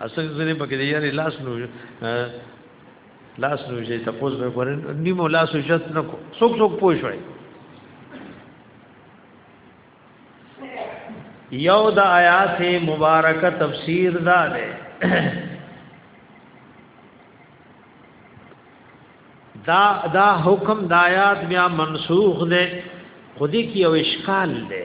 اصل ځنې پکې دی یاري لاس نو لاس نو شي تاسو به ګورئ نیمو لاس شت نه کو څوک څوک پوه شوي یو د آیات مبارکه تفسیر دا ده دا دا حکم د آیات بیا منسوخ ده خودی کی او اشکال ده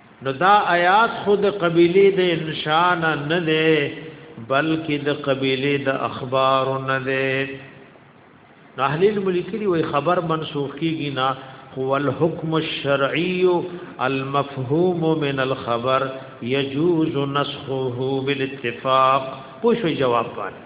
نو دا آیات خود قبیله د انشان نه ده بلکې د قبیله د اخبار نه ده اهل الملکری وی خبر منسوخ کیږي نه هو الحكم الشرعي المفهوم من الخبر يجوز نسخه بالاتفاق پوښوي جواب باندې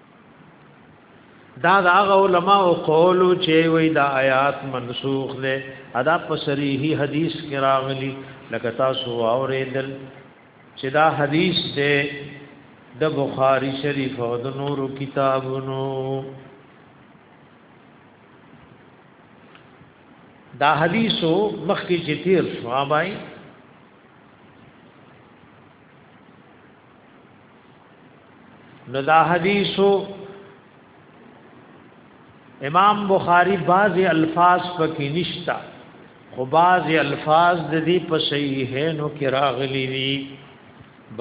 دا دا هغه علما او قول چې وی دا آیات منسوخ ده ادا په صریح حدیث کې راغلی لکه تاسو اوریدل چې دا حدیث ده د بخاری شریف او د نورو کتابونو دا حدیثو مخکې چې تیر شو بای نو دا حدیثو امام بخاری بعضی الفاظ پکې نشتا خو بعضی الفاظ د دې په صحیحینو کې راغلي دي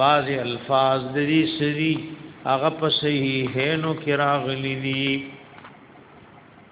بعضی الفاظ د دې سری هغه په صحیحینو کې راغلي دي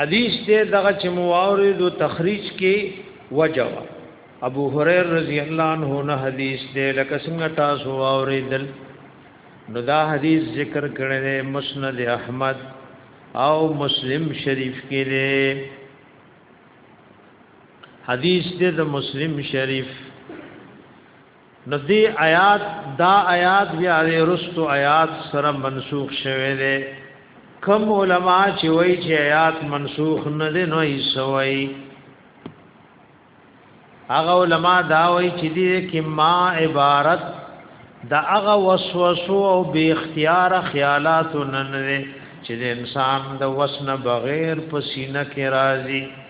حدیث ته دغه چې مواورد او تخریج کې وجوا ابو هريره رضی الله عنه نه حدیث دی لکه څنګه تاسو اوریدل نو دا حدیث ذکر کړی دی مسند احمد او مسلم شریف کې دی حدیث دی د مسلم شریف نو دی آیات دا آیات بیا دی رستو آیات سره منسوخ شوه دی کم علما چې وای چې آیات منسوخ نه دي نو یې سوای هغه علما دا وای چې دې کې ما عبارت دا هغه وسوسو او بی اختیار خیالات نن چې انسان د وسنه بغیر پسینه کې راځي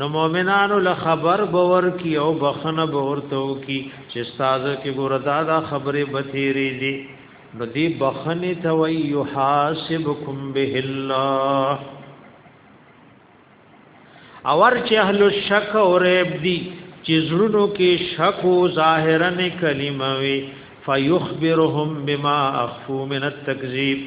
نو مؤمنانو له خبر باور کی او بخنه باور تو کی چې استاد کې ګور دا دا خبره بثیری دی نو دی بخنه ته وی یحاسبکم به الله اور چې اهل الشک او ریب دی چې زړونو کې شک او ظاهرا کلمه وی فیخبرهم بما اخفو من التکذیب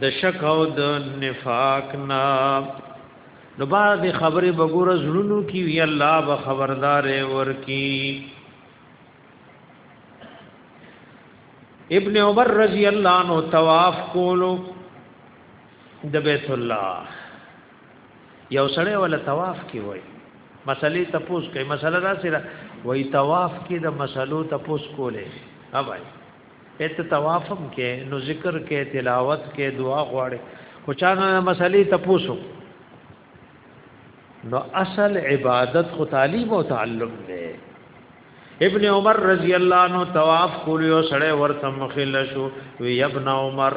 د شک او د نفاق نه نو بعد خبره بګور زړونو کی وی الله به خبردار ورکی ابن عمر رضی الله عنه طواف کولو د بیت الله یو سړی ولا طواف کی وای مسلې تپوس کوي مسله دا سره وای طواف کې د مسلو تپوس کولې اوبای ای ته طواف هم کې نو ذکر کې تلاوت کې دعا غواړي خو چا نه مسلې تپوسو نو اصل عبادت خو تعلیم او تعلم دی ابن عمر رضی الله عنه طواف کولیو سړی ورته مخله شو وی ابن عمر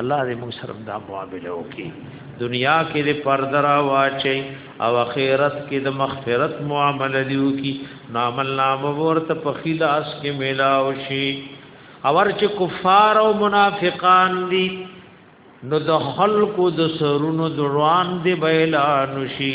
الله دې موږ سره دا معامله وکړي دنیا کې دې پردرا واچي او اخرت کې د مغفرت معامله دی وکړي نامل نام ورته په خلاص کې ملاو شي اور چې کفار او منافقان دي نو د خلقو د سرونو دروان دی بیلانو شي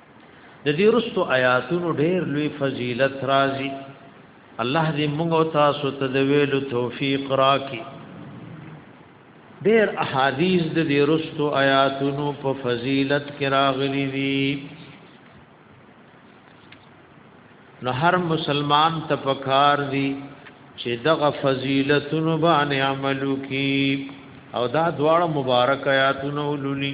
د دې رستو آیاتونو ډېر لوی فضیلت راځي الله دې موږ او تاسو ته د ویلو توفیق راکړي ډېر احادیث د دې رستو آیاتونو په فضیلت کې راغلي دي نو هر مسلمان ته پکار دي چې دغه فضیلتونو باندې عمل وکړي او دا دواړه مبارک آیاتونه ولولي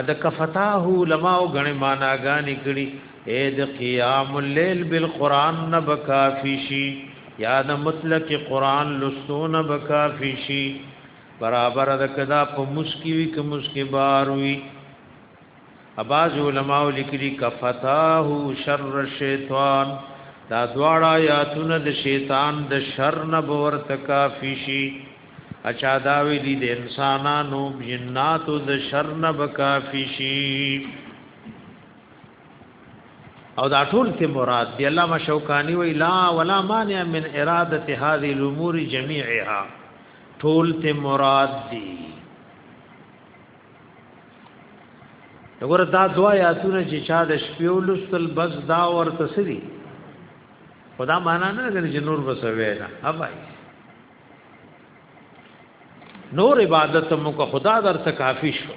ا د کفتاه علماء غنه معناګانی کړي اے د قیام الليل بالقران نه بکافی شي یا د مطلق قران لستون بکافی شي برابر د کدا په مسکی وی که مسکی بار وی اباز علماء لیکلي کفتاه شر الشیطان دا دواړه آیاتونه د شیطان د شر نه باور تکافی شي اچا دا ویلی د انسانانو جناتو د شر نه بکافی شي او دا ټول ته مراد دی علامه شوکانی وی لا ولا مانع من اراده هذه الامور جميعها ټول ته مراد دی وګوره دا دوا یاتونه چې چا د شپې ولستل بس دا ورته سری خدا معنا نه لري چې نور بسوي نه اوبای نور عبادت مو که خدا درته کافی شو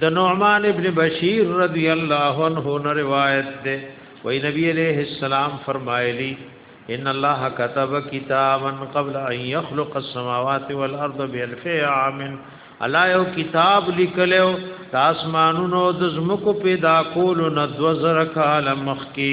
د نعمان ابن بشیر رضی الله عنه نه روایت ده وی نبی علیہ السلام فرمایلی ان الله كتب كتابا قبل ان يخلق السماوات والارض بالف عام الا یو کتاب لیکلو د اسمانونو د زمکو پیدا کولو نه 2000 کال مخکې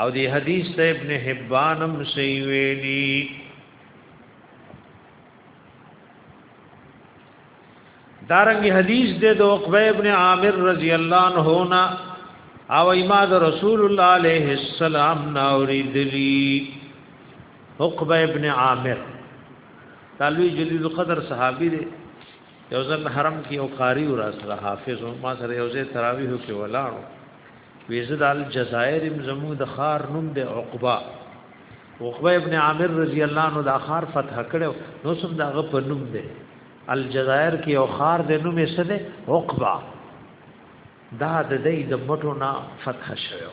او دی حدیث ته ابن حبان هم صحیح ویلی دارنګ حدیث دے دو عقبہ ابن عامر رضی اللہ عنہ نا او اماد رسول اللہ علیہ السلام ناوری دلی عقبہ ابن عامر تعالی جلیل قدر صحابی دے یو ځل حرم کې یو قاری او راسره حافظ او ما سره یو ځای تراویح کې ولاړو ویزه د الجزائر زمو د خار نوم د عقبه عقبه ابن عامر رضی الله عنه د خار فتح کړو نو سم دا غ په نوم ده الجزائر کې او خار د نوم یې څه ده عقبه دا د دې د مټو نه فتح شوه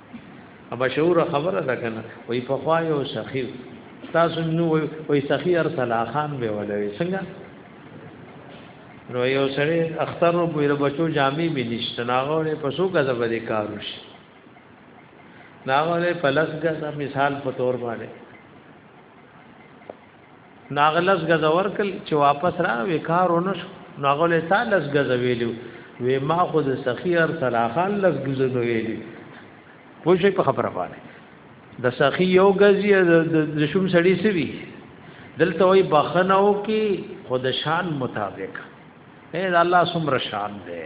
ابا شعور خبره ده کنه وای په خوا یو سخی تاسو نو وای سخی ار صلاح خان به ولوي څنګه نو یو سره اختر نو بیر بچو جامع به نشته ناغه په سو غزه به کاروش ناغه په لس غزه مثال په تور باندې ناغلس غز ورکل چې واپس را وکار ونش ناغله تا لس غز ویلو وې ما خو د سخیر صلاحان لس غز نو ویلي پوښې په خبره باندې د سخی یو غز د شوم سړی سوي دلته وي بخنو کې خود شان مطابق اے الله سمر شان دې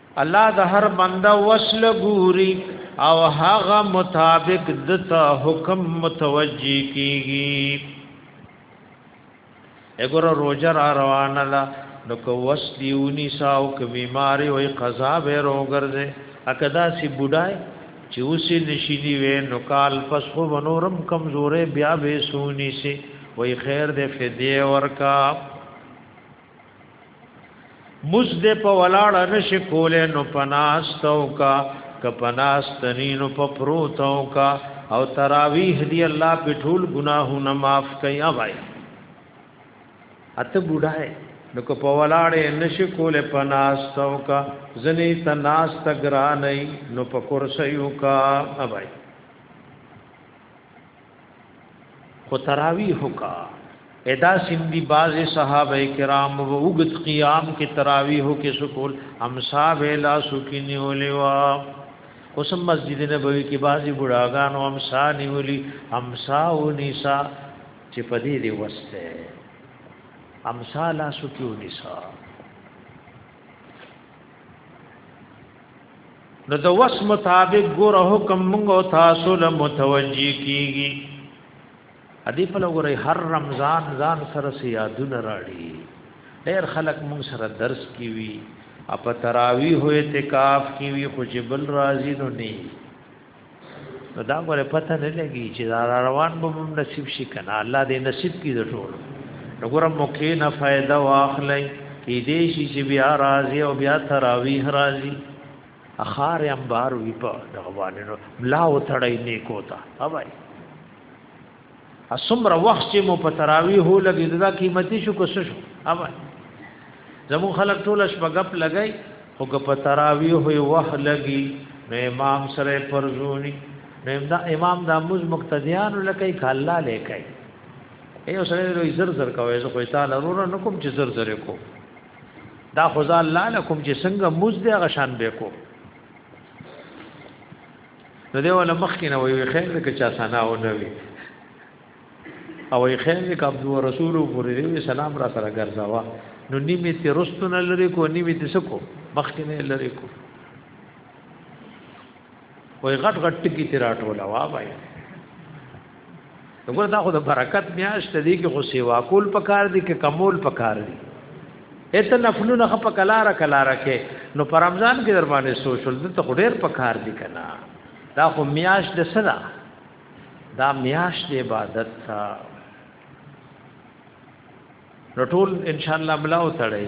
الله د هر بنده وسل ګوري او هغه مطابق دته حکم متوجي کیږي اګوره روزه را روانه ده نو کو وس دیونی ساو ک بیماری وای قضا به روګرځه اکدا سی بډای چې اوسې نشینی وې نو کال پس خو ونورم کمزورې بیا به سونی سي وای خیر دې فدیه ورکا مزد په ولاړه نشي کوله نو پناستو کا ک پناستنینو په پروتو کا او تراویح دی الله په ټول ګناهونه معاف کوي اوای اته بډای نو کو په ولاړه نشي کوله پناستو کا زنی تناست ګرانای نو په کرسیو کا اوای خو تراویح کا ادا سندی باز صحابه کرام و وګت قیام کې تراویح کې سکول امسا ویلا سکی نیولې وا اوس مسجد نبوي کې بازي بډاګان او امسا نیولي امسا او نسا چې پدې دی وسته امسا لا سکی او نسا نو د وس مطابق ګوره حکم موږ تاسو له متوجي کیږي ادي په لګوري هر رمضان ځان سره سیادونه راړي ډېر خلک موږ سره درس کیوي اپ تراوی هو اعتکاف کیوي خو جبل راضی نو نه نو دا غره پته نه لګي چې دا روان به موږ نصیب شي کنه الله دې نصیب کړي د ټول نو ګره مخې نه فائدہ واخلې کې دې شي چې بیا راځي او بیا تراویح راځي اخار انبار وی په دغوانینو ملا وتړی نیکو تا اوای اسمره وخت چې مو په تراویح لګید دا قیمتي شو کو شو اما زمو خلک ټول شپګپ لګای خو په تراویح وی وه لګي نو امام سره پرزونی نو دا امام دا موز مقتدیان لکه کالا لیکای ایو سره دوی زر زر کوي زه خو تعالی نور نه کوم چې زر زر کو دا خدا الله لکم چې څنګه موز دی غشان به کو نو دی ولا مخ کې نه وي خیر دې چا سنا او نه وي او یې خیر دې عبد رسول پورې دې سلام را سره ګرځاوا نو نیمه ته رستون لری کو نیمه ته سکو مخ کې نه لری کو وای غټ غټ ټکی تیراټ ولا وا بای وګور دا خو د برکت میاشت دی کې خو سیوا کول پکار دي کې کمول پکار دي اته نفلونه خپ کلاره کلاره کې نو پر رمضان کې در باندې سوشل د ته ډېر پکار دي کنه دا خو میاشت د سره دا میاشت عبادت تا نو ټول ان شاء الله ملا او تړي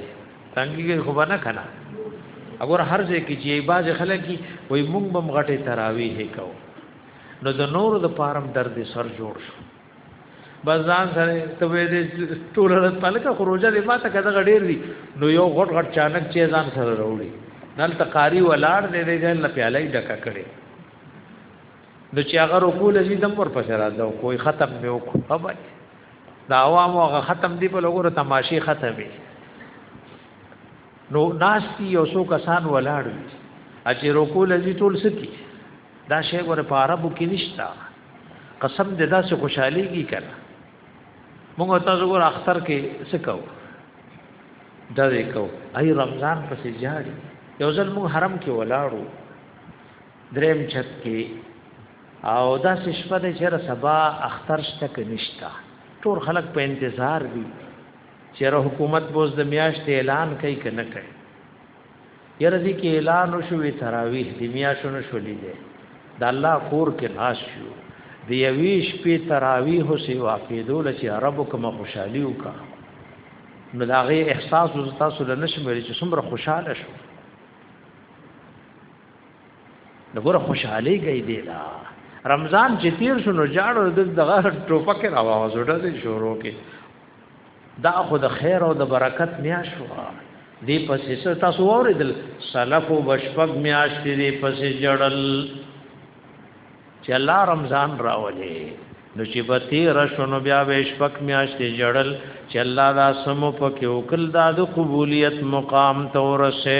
تنګي خو بنه کنه اگر هر ځای کې چې باز خلک وي مونږ بم غټه تراویح کو نو د نور د پارم درد سر جوړ شو بازان سره ته دې ټول رات پالکه خروجه دې ماته کده غډیر دي نو یو غټ غټ چانک چې ځان سره وروړي نن تقاری ولاړ دې دې ځل پیالې ډکا کړي نو چې هغه رکوع لذي دم ور پسې راځو کوئی ختم به وکړو خبر دا عوام هغه ختم دی په لګورو تماشې ختمې نو ناستی یو څو کسان ولاړ دي چې رکوع لذي ټول سکی دا شی ور په عربو کې نشتا قسم دې دا څه خوشحالي کی کړه موږ تاسو ګور اختر کې څه کوو دا وکاو ای رمضان پسې جاړي یو ځل موږ حرم کې ولاړو دریم چت کې او دا شپه د چر سبا اختر شته کې نشتا ټول خلک په انتظار دي چیرې حکومت بوز د میاشتې اعلان کوي کنه کوي یره دې کې اعلان وشوي تراویح د میاشتونو شولې ده د الله کور کې ناش شو دی ویش په تراویح سي واقعدو لچې عربو کوم خوشحالي وکا نو دا غي احساس وز تاسو له نشم ویل چې څومره خوشاله شو دغه خوشحالي گئی دی لا رمضان چې تیر شو نو جاړو د دغه ټوپک را وځو ډزې شروع کې دا خو د خیر او د برکت میا شو دی پسې څه تاسو اوریدل سلف او بشپګ میاشتې دی پسې جړل چې الله رمضان راولې نو چې به تیر شنو بیا به شپک میاشتې جړل چې الله دا سمو پکې وکړ دا د قبولیت مقام تورسه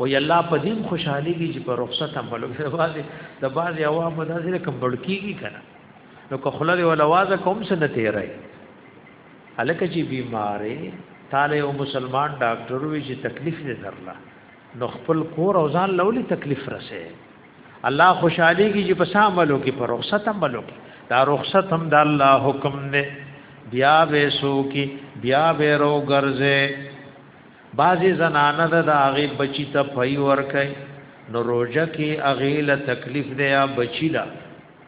او یلا په دې خوشحالي دي چې په رخصت هم بلو د باز د باز عوام د ځل کم بړکیږي کنه نو که خلل ول आवाज کوم څه نه تیرای الکه چې بیمارې تاله او مسلمان ډاکټر وی چې تکلیف دې درلا نو خپل کور او ځان لولي تکلیف رسې الله خوشحاليږي چې په ساملو کې پر رخصت عملو کې دا رخصت هم د الله حکم دی بیا به سو کې بیا به رو ګرځي بعضی زنانه د هغه بچی ته پي ور کوي نو روزه کې اغیله تکلیف دی یا بچی لا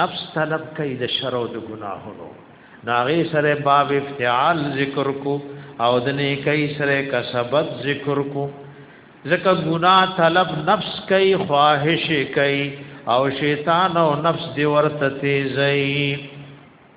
نفس طلب کوي د شر او د ګناهونو ناغي سره باب افتعال ذکر کو او د نیکي سره کسبت ذکر کو ځکه ګناه طلب نفس کوي خواهش کوي او شیطان او نفس دی ورته تیزي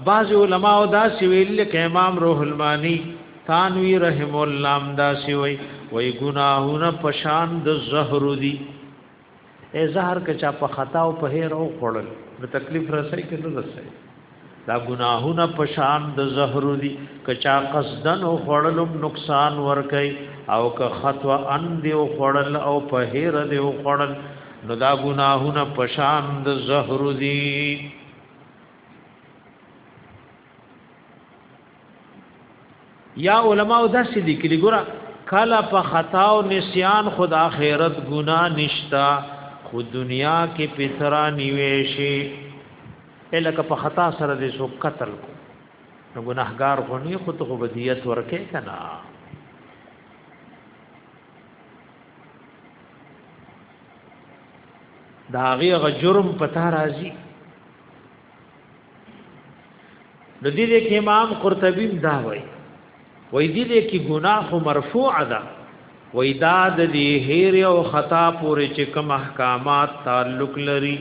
اباز علماء دا سویل لک امام روح المانی تانوی رحم الله ام دا سوی وای گناهونه پشان د زهر دی ای زهر کچا په خطا او په هیر او خړل نو تکلیف رسای کې نه رسای دا گناهونه پشان د زهر دی کچا قصدن او خړلم نقصان ور کوي او که خطوا ان دی او خړل او په هیر دی او خړل نو دا ګناهونه پشان د زهر دي یا علماء دا څه لیکلي ګوره کله په خطا او نسیان خود اخرت ګنا نشتا خو دنیا کې پترا نیوي شي الکه په خطا سره دې سو قتل کو نو ګناهګار خو نه خو ته بدیت ورکه کنا دا هغه جرم پتا راځي د دې د امام قرطبي دا وایي وای دې دې کې ګناه مرفوع ده وای دا د دې هیر او خطا پورې چې کوم احکامات تعلق لري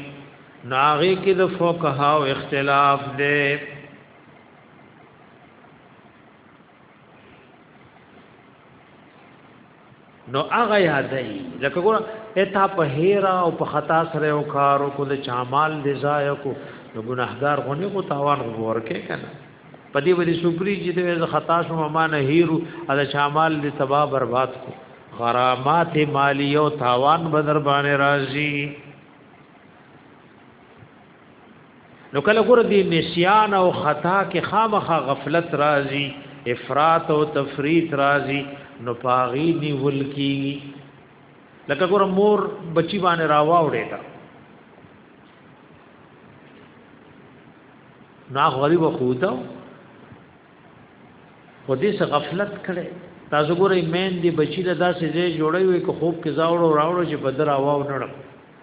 ناغه کې د فقها او اختلاف دی نو هغه یادای لکه ګور اته په هیرا او په خطا سره او کارو کو د چامال دی ځای کو نو ګناهګار غونی کو تاوان ورکه کنه په دې ودی سپری چې د خطا شو ما نه هیرو ال چامال دی تباہ برباد کو غرامات مالی او تاوان بدر باندې راځي نو کله ګور دی نسیان او خطا کې خامخا غفلت راځي افراط او تفریط راځي نو پاغي نیول کی لکه ګور مور بچی باندې راوا وړي تا نا غریب خوته و دې څه غفلت کړي تاسو ګورئ مین دی بچی له داسې ځای جوړوي کو خوب کې زاوړو راوړو چې بدر اواو نړم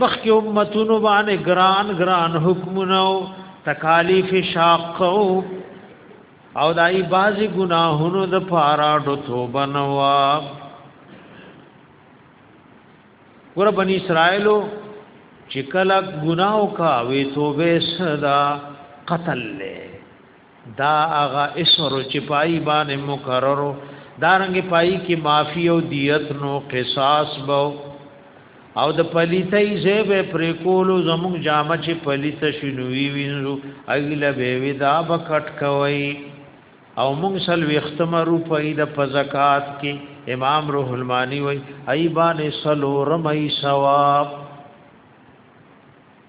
مخک امتونو باندې ګران ګران حکمونو تکالیف شاقو او دای بازي ګناهونو د پارا ډو توبه نوا ګور بنی اسرائیلو چې کله ګناو کا وی توبه صدا قتل له دا هغه اسم رو چې پای باندې مکرر دارنګ پای کې معافی او دیت نو قصاص بو او د پلیتای زیب پر کولو زموږ جامه چې پلیت شنوي وینو اغله به ودا بکټ کوي او موږ سل وختم رو پید په زکات کې امام روح المانی وای ایبان سلو رمای ثواب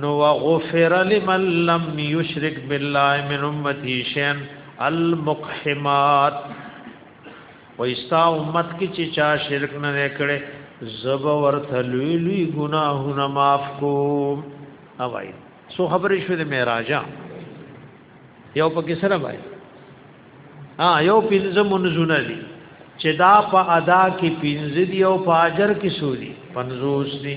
نو غفر لمن لم یشرک بالله من امتی شین المقحمات وایستا امت کې چې چا شرک نه وکړي زب ورته لوی لوی ګناهونه معاف کو اوای سو خبرې شوې د معراج یو پکې سره وای ها یو پنځه منځونه دي چې دا په ادا کې پنځه دی او په اجر کې سوري 50 دی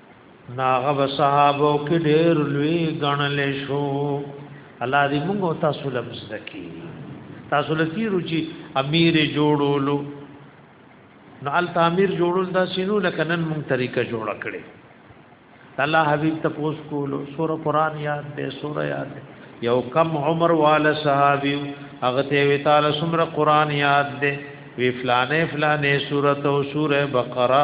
ناغه به صحابو کې ډېر لوی غنل شو الله دې موږ تاسو لمز دکی تاسو لتی روچی امیر جوړولو نو ال تعمیر جوړول دا سينو لکه نن موږ طریقه جوړ کړي الله حبیب تپوس کولو سوره قران یاد دې سوره یاد دې یو کم عمر وال صحابي هغه ته وی تعالی سمره قران یاد دې وی فلانه فلانه سوره او سوره بقره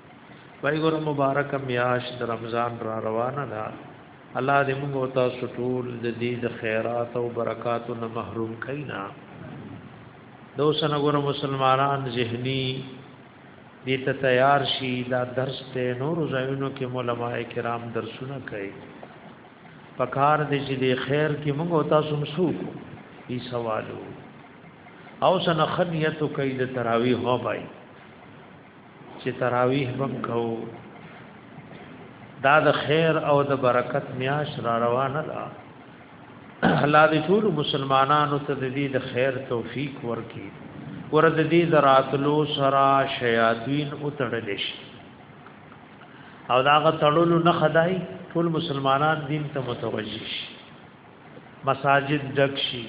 وای ګور مبارک میاش د رمضان را روانه ده الله دې موږ او تاسو ټول د دې د خیرات او برکاتو نه محروم کینا دو سن ګور مسلمانان ذهنی دې ته تیار شي دا درس ته نور زینو کې علماء کرام درسونه کوي پکار دې چې د خیر کې موږ او تاسو مسوک ای سوالو او سن خنیت کوي د تراویح هو بای چې تراویح بم کو دا د خیر او د برکت میاش را روانه ده الله دې ټول مسلمانانو ته د دې د خیر توفیق ورکړي ورته د دې دراتلو سرا شیاطین او تړل شي او داغه تړلو نه خدای ټول مسلمانان دین ته متوجه شي مساجد ډک شي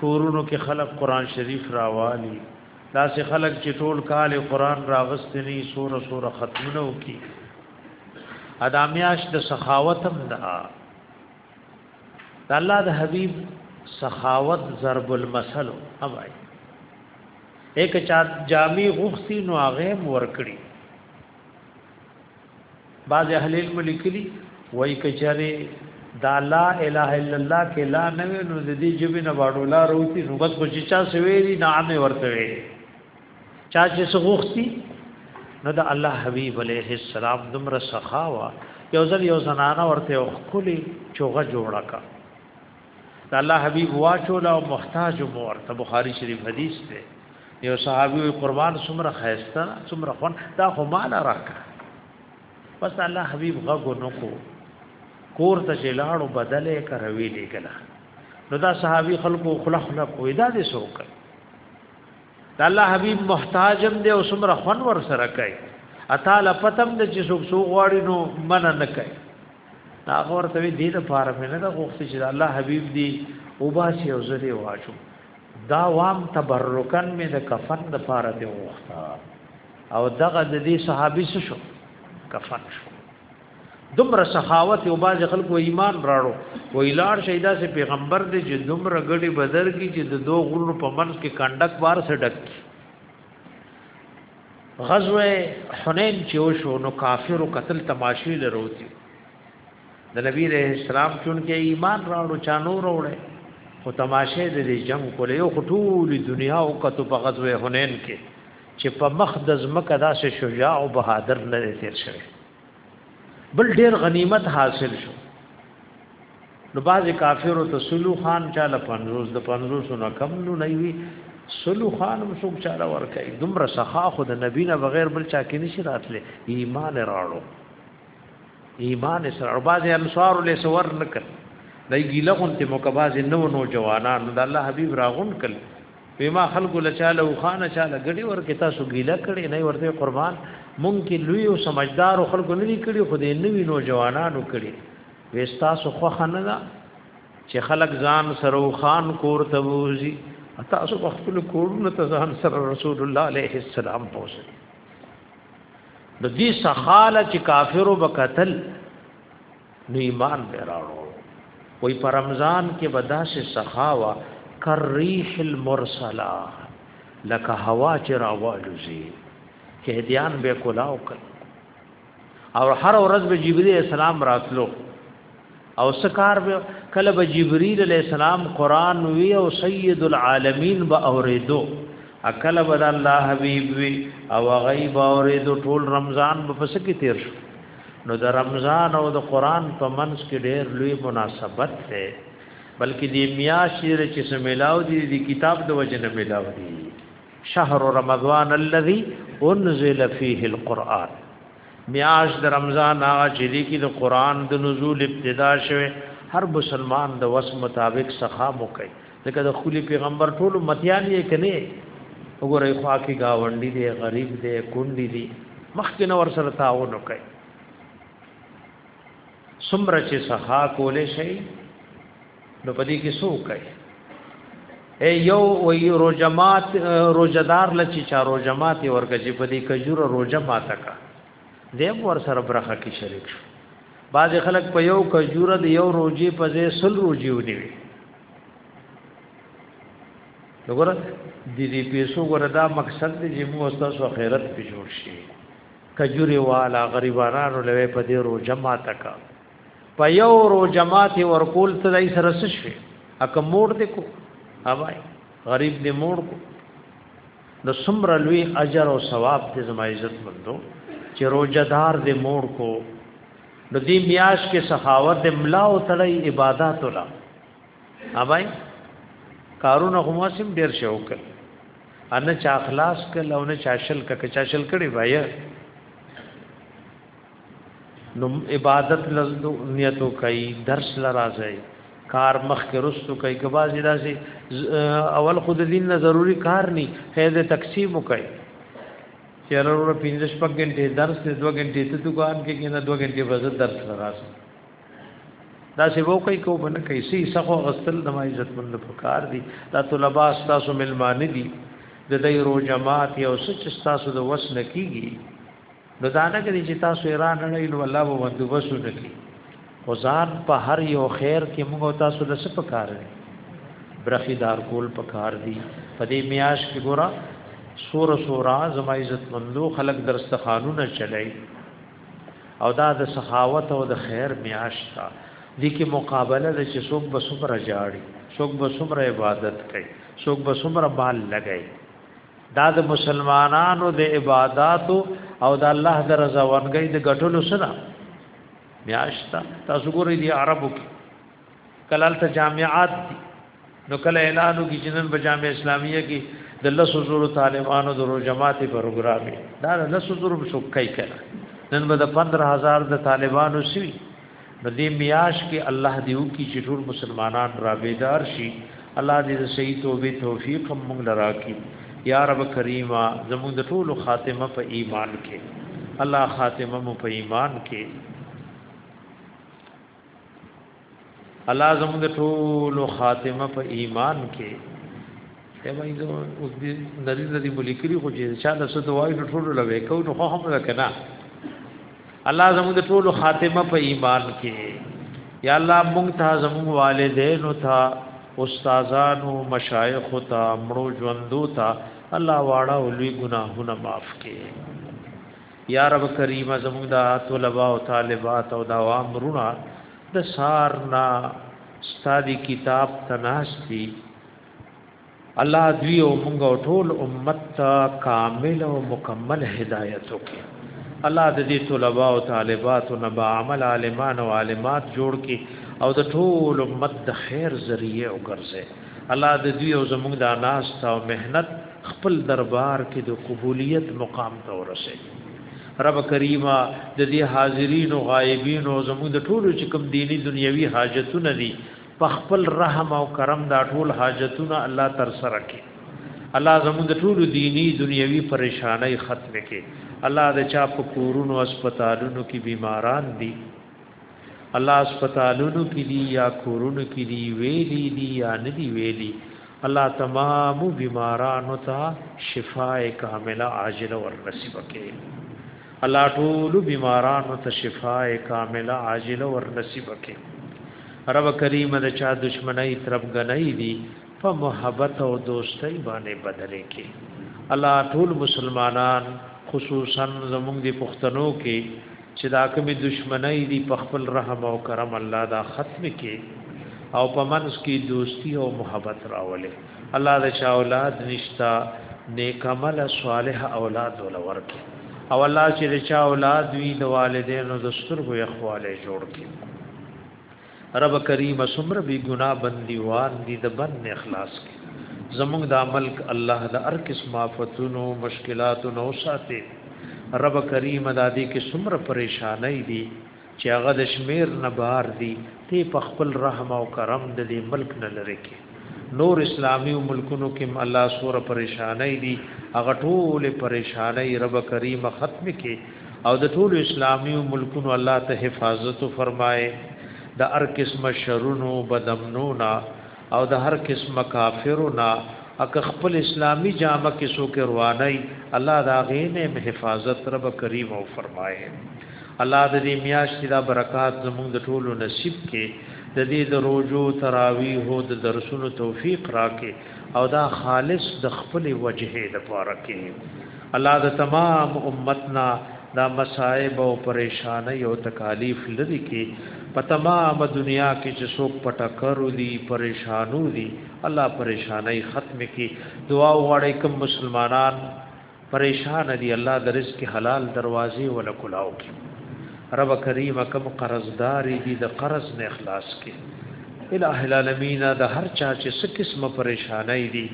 کورونو کې خلک قران شریف راوالي دا سه خلک چې ټول کال قران راغستنی سوره سوره ختمونه وکي ادمیاش د سخاوت هم ده د الله د حبیب سخاوت ضرب المثل اوای ایک چا جامی غختی نو هغه ورکړي بعض اهل علم لیکلي وای کچره دا لا اله الا الله کې لا نه نو د دې جبې نه واړو لا روتی نو بس خو چې چا سویری نعم ورته وي چا چې سغوختی نو دا الله حبیب علیه السلام دمر سخاوا یو ځل یو زنانه ورته خولي چوغه جوړه کا د الله حبيب واچول او محتاج مو ورته بخاری شریف حدیث دی یو صحابي قربان څومره خيسته څومره خون دا خو مال راکا بس الله حبيب غو نو کو کور ته جلاړو بدلې کروي دی کلا نو دا صحابي خلکو خلق خلق وې دا دې سوک دا الله حبيب محتاجم دی او څومره خون ور سره کوي اتا لپتم د چې سوک سو غواړي نو من نه کوي دا خور ته دې د پاره مې نه د غوښت چې الله حبيب دې او باسي او زه دې واچو دا وام تبرکن مې د کفن د پاره دې وخته او دغه د دې صحابي څه شو کفن شو دومره سخاوت او باز خلکو ایمان راړو و ایلار شهیدا سے پیغمبر دې چې دومره غړي بدر کی چې د دوه غرونو په منځ کې کندک بار سره ډک غزوه حنین چې وشو نو کافرو قتل تماشې لروتي د نبی رحم اسلام چون کې ایمان راوړو چا نور وړه خو تماشې د جنگ کولې یو خټول دنیا او کتو په غزوه حنین کې چې په مخ د زمکه داسې شجاع او بهادر نه تیر شوی بل ډیر غنیمت حاصل شو نو باز کافر ته سلو خان چا له 50 د 50 نو کم نو نه وی سلو خان هم څوک چا له ور کوي دومره سخا خو د نبی نه بغیر بل چا کې نشي راتله ایمان راړو ایمان سره باز انصار له سور نکړ دای ګیله غون ته مکباز نو نو جوانان د الله حبیب راغون کړ ویما خلق لچاله وخانه چاله غړي ورکه تاسو ګیله کړي نه ورته قربان مونږ کې لوی او سمجدار خلق نه دي کړي خو دې نوی نوجوانانو کړي وستا سو خو خنه دا چې خلق ځان سره خان کور ته ووزي تاسو په خپل کورونو ته ځان سره رسول الله عليه السلام پوسه د دې سخاله چې کافرو بقتل نو ایمان به راړو وای په رمضان کې بداسه سخاوا کریح المرسلا لکه هوا چې راوالوزي کهدیان به کولاو کړ او هر ورځ به جبرئیل اسلام راتلو او سکار به کله به جبرئیل علی السلام قران وی او سید العالمین به اوریدو اکل به الله حبیب وی او غیب اوریدو ټول رمضان په پس کې تیر شو نو د رمضان او د قران په منځ کې ډېر لوی مناسبت دی بلکې د میاشتې چې سملاو دي د کتاب د وجه نه ملاو دي شهر رمضان الذي انزل فيه القرآن میاش د رمضان هغه چې دی کې د قران د نزول ابتدا شوه هر مسلمان د وس مطابق سخا مو کوي لکه د خولي پیغمبر ټول امتیان یې کني وګورئ خوا کې گاونډي دی غریب دی کونډي دی مخکې نو ور سره تعاون وکړي سمره چې سخا کولې شي نو پدې کې سو کوي اے یو وی روجمات روجدار لچی چا روجمات ورګه چې پدې کجور روجه ماته کا دیم ور سره برخه کې شریک شو بعض خلک په یو کجور د یو روجي په ځای سل روجي ونیوي وګوره د دې پیسو ګوره دا مقصد دی چې موږ تاسو خیرت په جوړ شي کجوري والا غریبانو لوي په دې رو جمع تک په یو رو جماعت ورکول ته دای سره شي اک موړ دې کو اوای غریب دې موړ کو نو سمر لوی اجر او ثواب دې زما عزت مندو چې روزدار دې موړ کو نو دی میاش کې سخاوت د ملا او تړي عبادت ولا اوبای کارونه هم واسم ډیر شوک ان چا اخلاص کله او نه چا شل ککه چا شل کړي وای نو عبادت لزو نیتو کوي درس لرازي کار مخ کې رستو کوي کباز داسي اول خود دین نه ضروری کار ني فیض تقسیم کوي چېره وروره پنځه شپږ غنټې درس دی دوه غنټې ته دکان کې کېنه دوه غنټې به زه درس لراسم دا څه وو کوي کو بنه کوي سي سخو غستل د ما عزت مند په کار دي دا طلبه تاسو ملمانه دي د دې رو جماعت یو سچ تاسو د وس نکیږي نو دا نه کوي چې تاسو ایران نه نو الله وو بندوبس وکړي خو ځان په هر یو خیر کې موږ تاسو له څه پکار دی برخی دار کول پکار دی په دې میاش کې ګورا سور سورا زما عزت مندو خلق درست خانونه چلای او دا د سخاوت او د خیر میاش تا دي کې مقابله د چې څوک به سمره جاړي څوک به سمره عبادت کوي څوک به سمره مال لګي دا د مسلمانانو د عبادتو او د الله د رضا ورګي د غټلو سره میاشت تاسو ګورئ دی عربو کې کلال ته جامعات دي نو کله اعلانو کې جنن په جامع اسلامیه کې د لسو زورو طالبانو درو جماعتي پروګرام دی دا لسو زورو شو کوي کړه نن به د 15000 د طالبانو سی نو دې میاش کې الله دې وکي چې ټول مسلمانان را بیدار شي الله دې د صحیح توبې توفیق هم موږ لراکي یا رب کریمه زموږ د ټولو خاتمه په ایمان کې الله خاتمه مو په ایمان کې الله زموږ د ټولو خاتمه په ایمان کې ایوای زه اوس دې نری نری ملکري خو چې چا د څه دوای ټولو لوي کو نو خو هم کنه الله زموږ د ټولو خاتمه په ایمان کې یا الله موږ ته زموږ والدین او ته استادانو مشایخ او ته مړو ژوندو ته الله واړه او لوی ګناهونه معاف کړي یا رب کریم زموږ د طلباء او طالبات او د عوام رونه د سار نا استادی کتاب تناستی الله دوی او موږ او ټول امت ته کامل او مکمل هدایت وکړي الله د دې طلباء او طالبات او نبا عمل عالمان او عالمات جوړ کړي او د ټول امت د خیر ذریعہ وګرځي الله د دوی او زموږ د ناس او مهنت خپل دربار کې د قبولیت مقام ته ورسي رب کریمه د دې حاضرین او غایبین او زموږ د ټولو چې کوم دینی دنیوي حاجتونه دي په خپل رحم او کرم دا ټول حاجتونه الله تر سره کړي الله زموږ د ټول دینی دنیوي پریشانای ختم کړي الله د چا په کورونو هسپتالونو کې بیماران دي الله هسپتالونو کې دي یا کورونو کې دي ویلي دي یا نه دي ویلي الله تمام بیمارانو ته شفای کامله عاجله ور نصیب کړي الله ټول بیمارانو ته شفاء کامله عاجله ور نصیب کړي رب کریم د چا دشمنی طرف غنۍ دي په محبت او دوستۍ باندې بدلې کړي الله ټول مسلمانان خصوصا زموږ د پښتنو کې چې دا کومې دشمنی دي په خپل رحم او کرم الله دا ختم کړي او په منځ کې دوستی او محبت راولي الله د چا اولاد نشتا نیک عمل صالح اولاد ول ورکه او الله چې د چا اولاد وی د والدینو د سترګو یخواله جوړ کړي رب کریم سمر بی گناہ بندیوان دی د بند اخلاص کړي زمونږ د عمل الله د هر قسم آفتونو مشکلاتو نو ساتي رب کریم د دې کې سمر پریشانای دي چې هغه د شمیر نه بهر دي ته په خپل رحم او کرم د دې ملک نه لری کې نور اسلامی ملکونو کې الله سور پریشانای دي هغه ټول پریشانای رب کریم ختم کې او د ټول اسلامی ملکونو الله ته حفاظت فرمایي د هر قسم شرونو بدمنونو او د هر قسم کافرو نه اکه خپل اسلامی جامه کې سو کې رواني الله دا غینه حفاظت رب کریم او فرمایي الله د دې میاشتې دا برکات زموږ د ټولو نصیب کې د دې د روزو تراویح او د درسونو توفیق راکې او دا خالص د خپل وجهه لپاره کې الله د تمام امت نه دا مصائب او پریشانای او تکالیف لري کې په تمام دنیا کې چې څوک پټکرو دي پریشانو دي الله پریشانای ختم کې دعا وغواړي کوم مسلمانان پریشان دي الله د رزق حلال دروازې ولا کلاو کی رب کریم کم قرضدار دي د قرض نه اخلاص کی الہ العالمین د هر چا چې څه قسمه پریشانای دي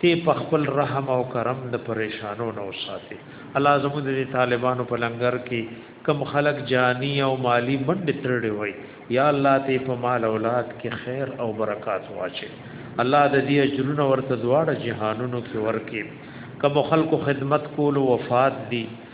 ته په خپل رحم او کرم د پریشانو نه وساتي الله زموږ د طالبانو په لنګر کې کم خلق جانی او مالی بند ترړي وي یا الله ته په مال اولاد کې خیر او برکات واچي الله د دې اجرونه ورته دواړه جهانونو کې ورکي کم خلق خدمت کول وفات دي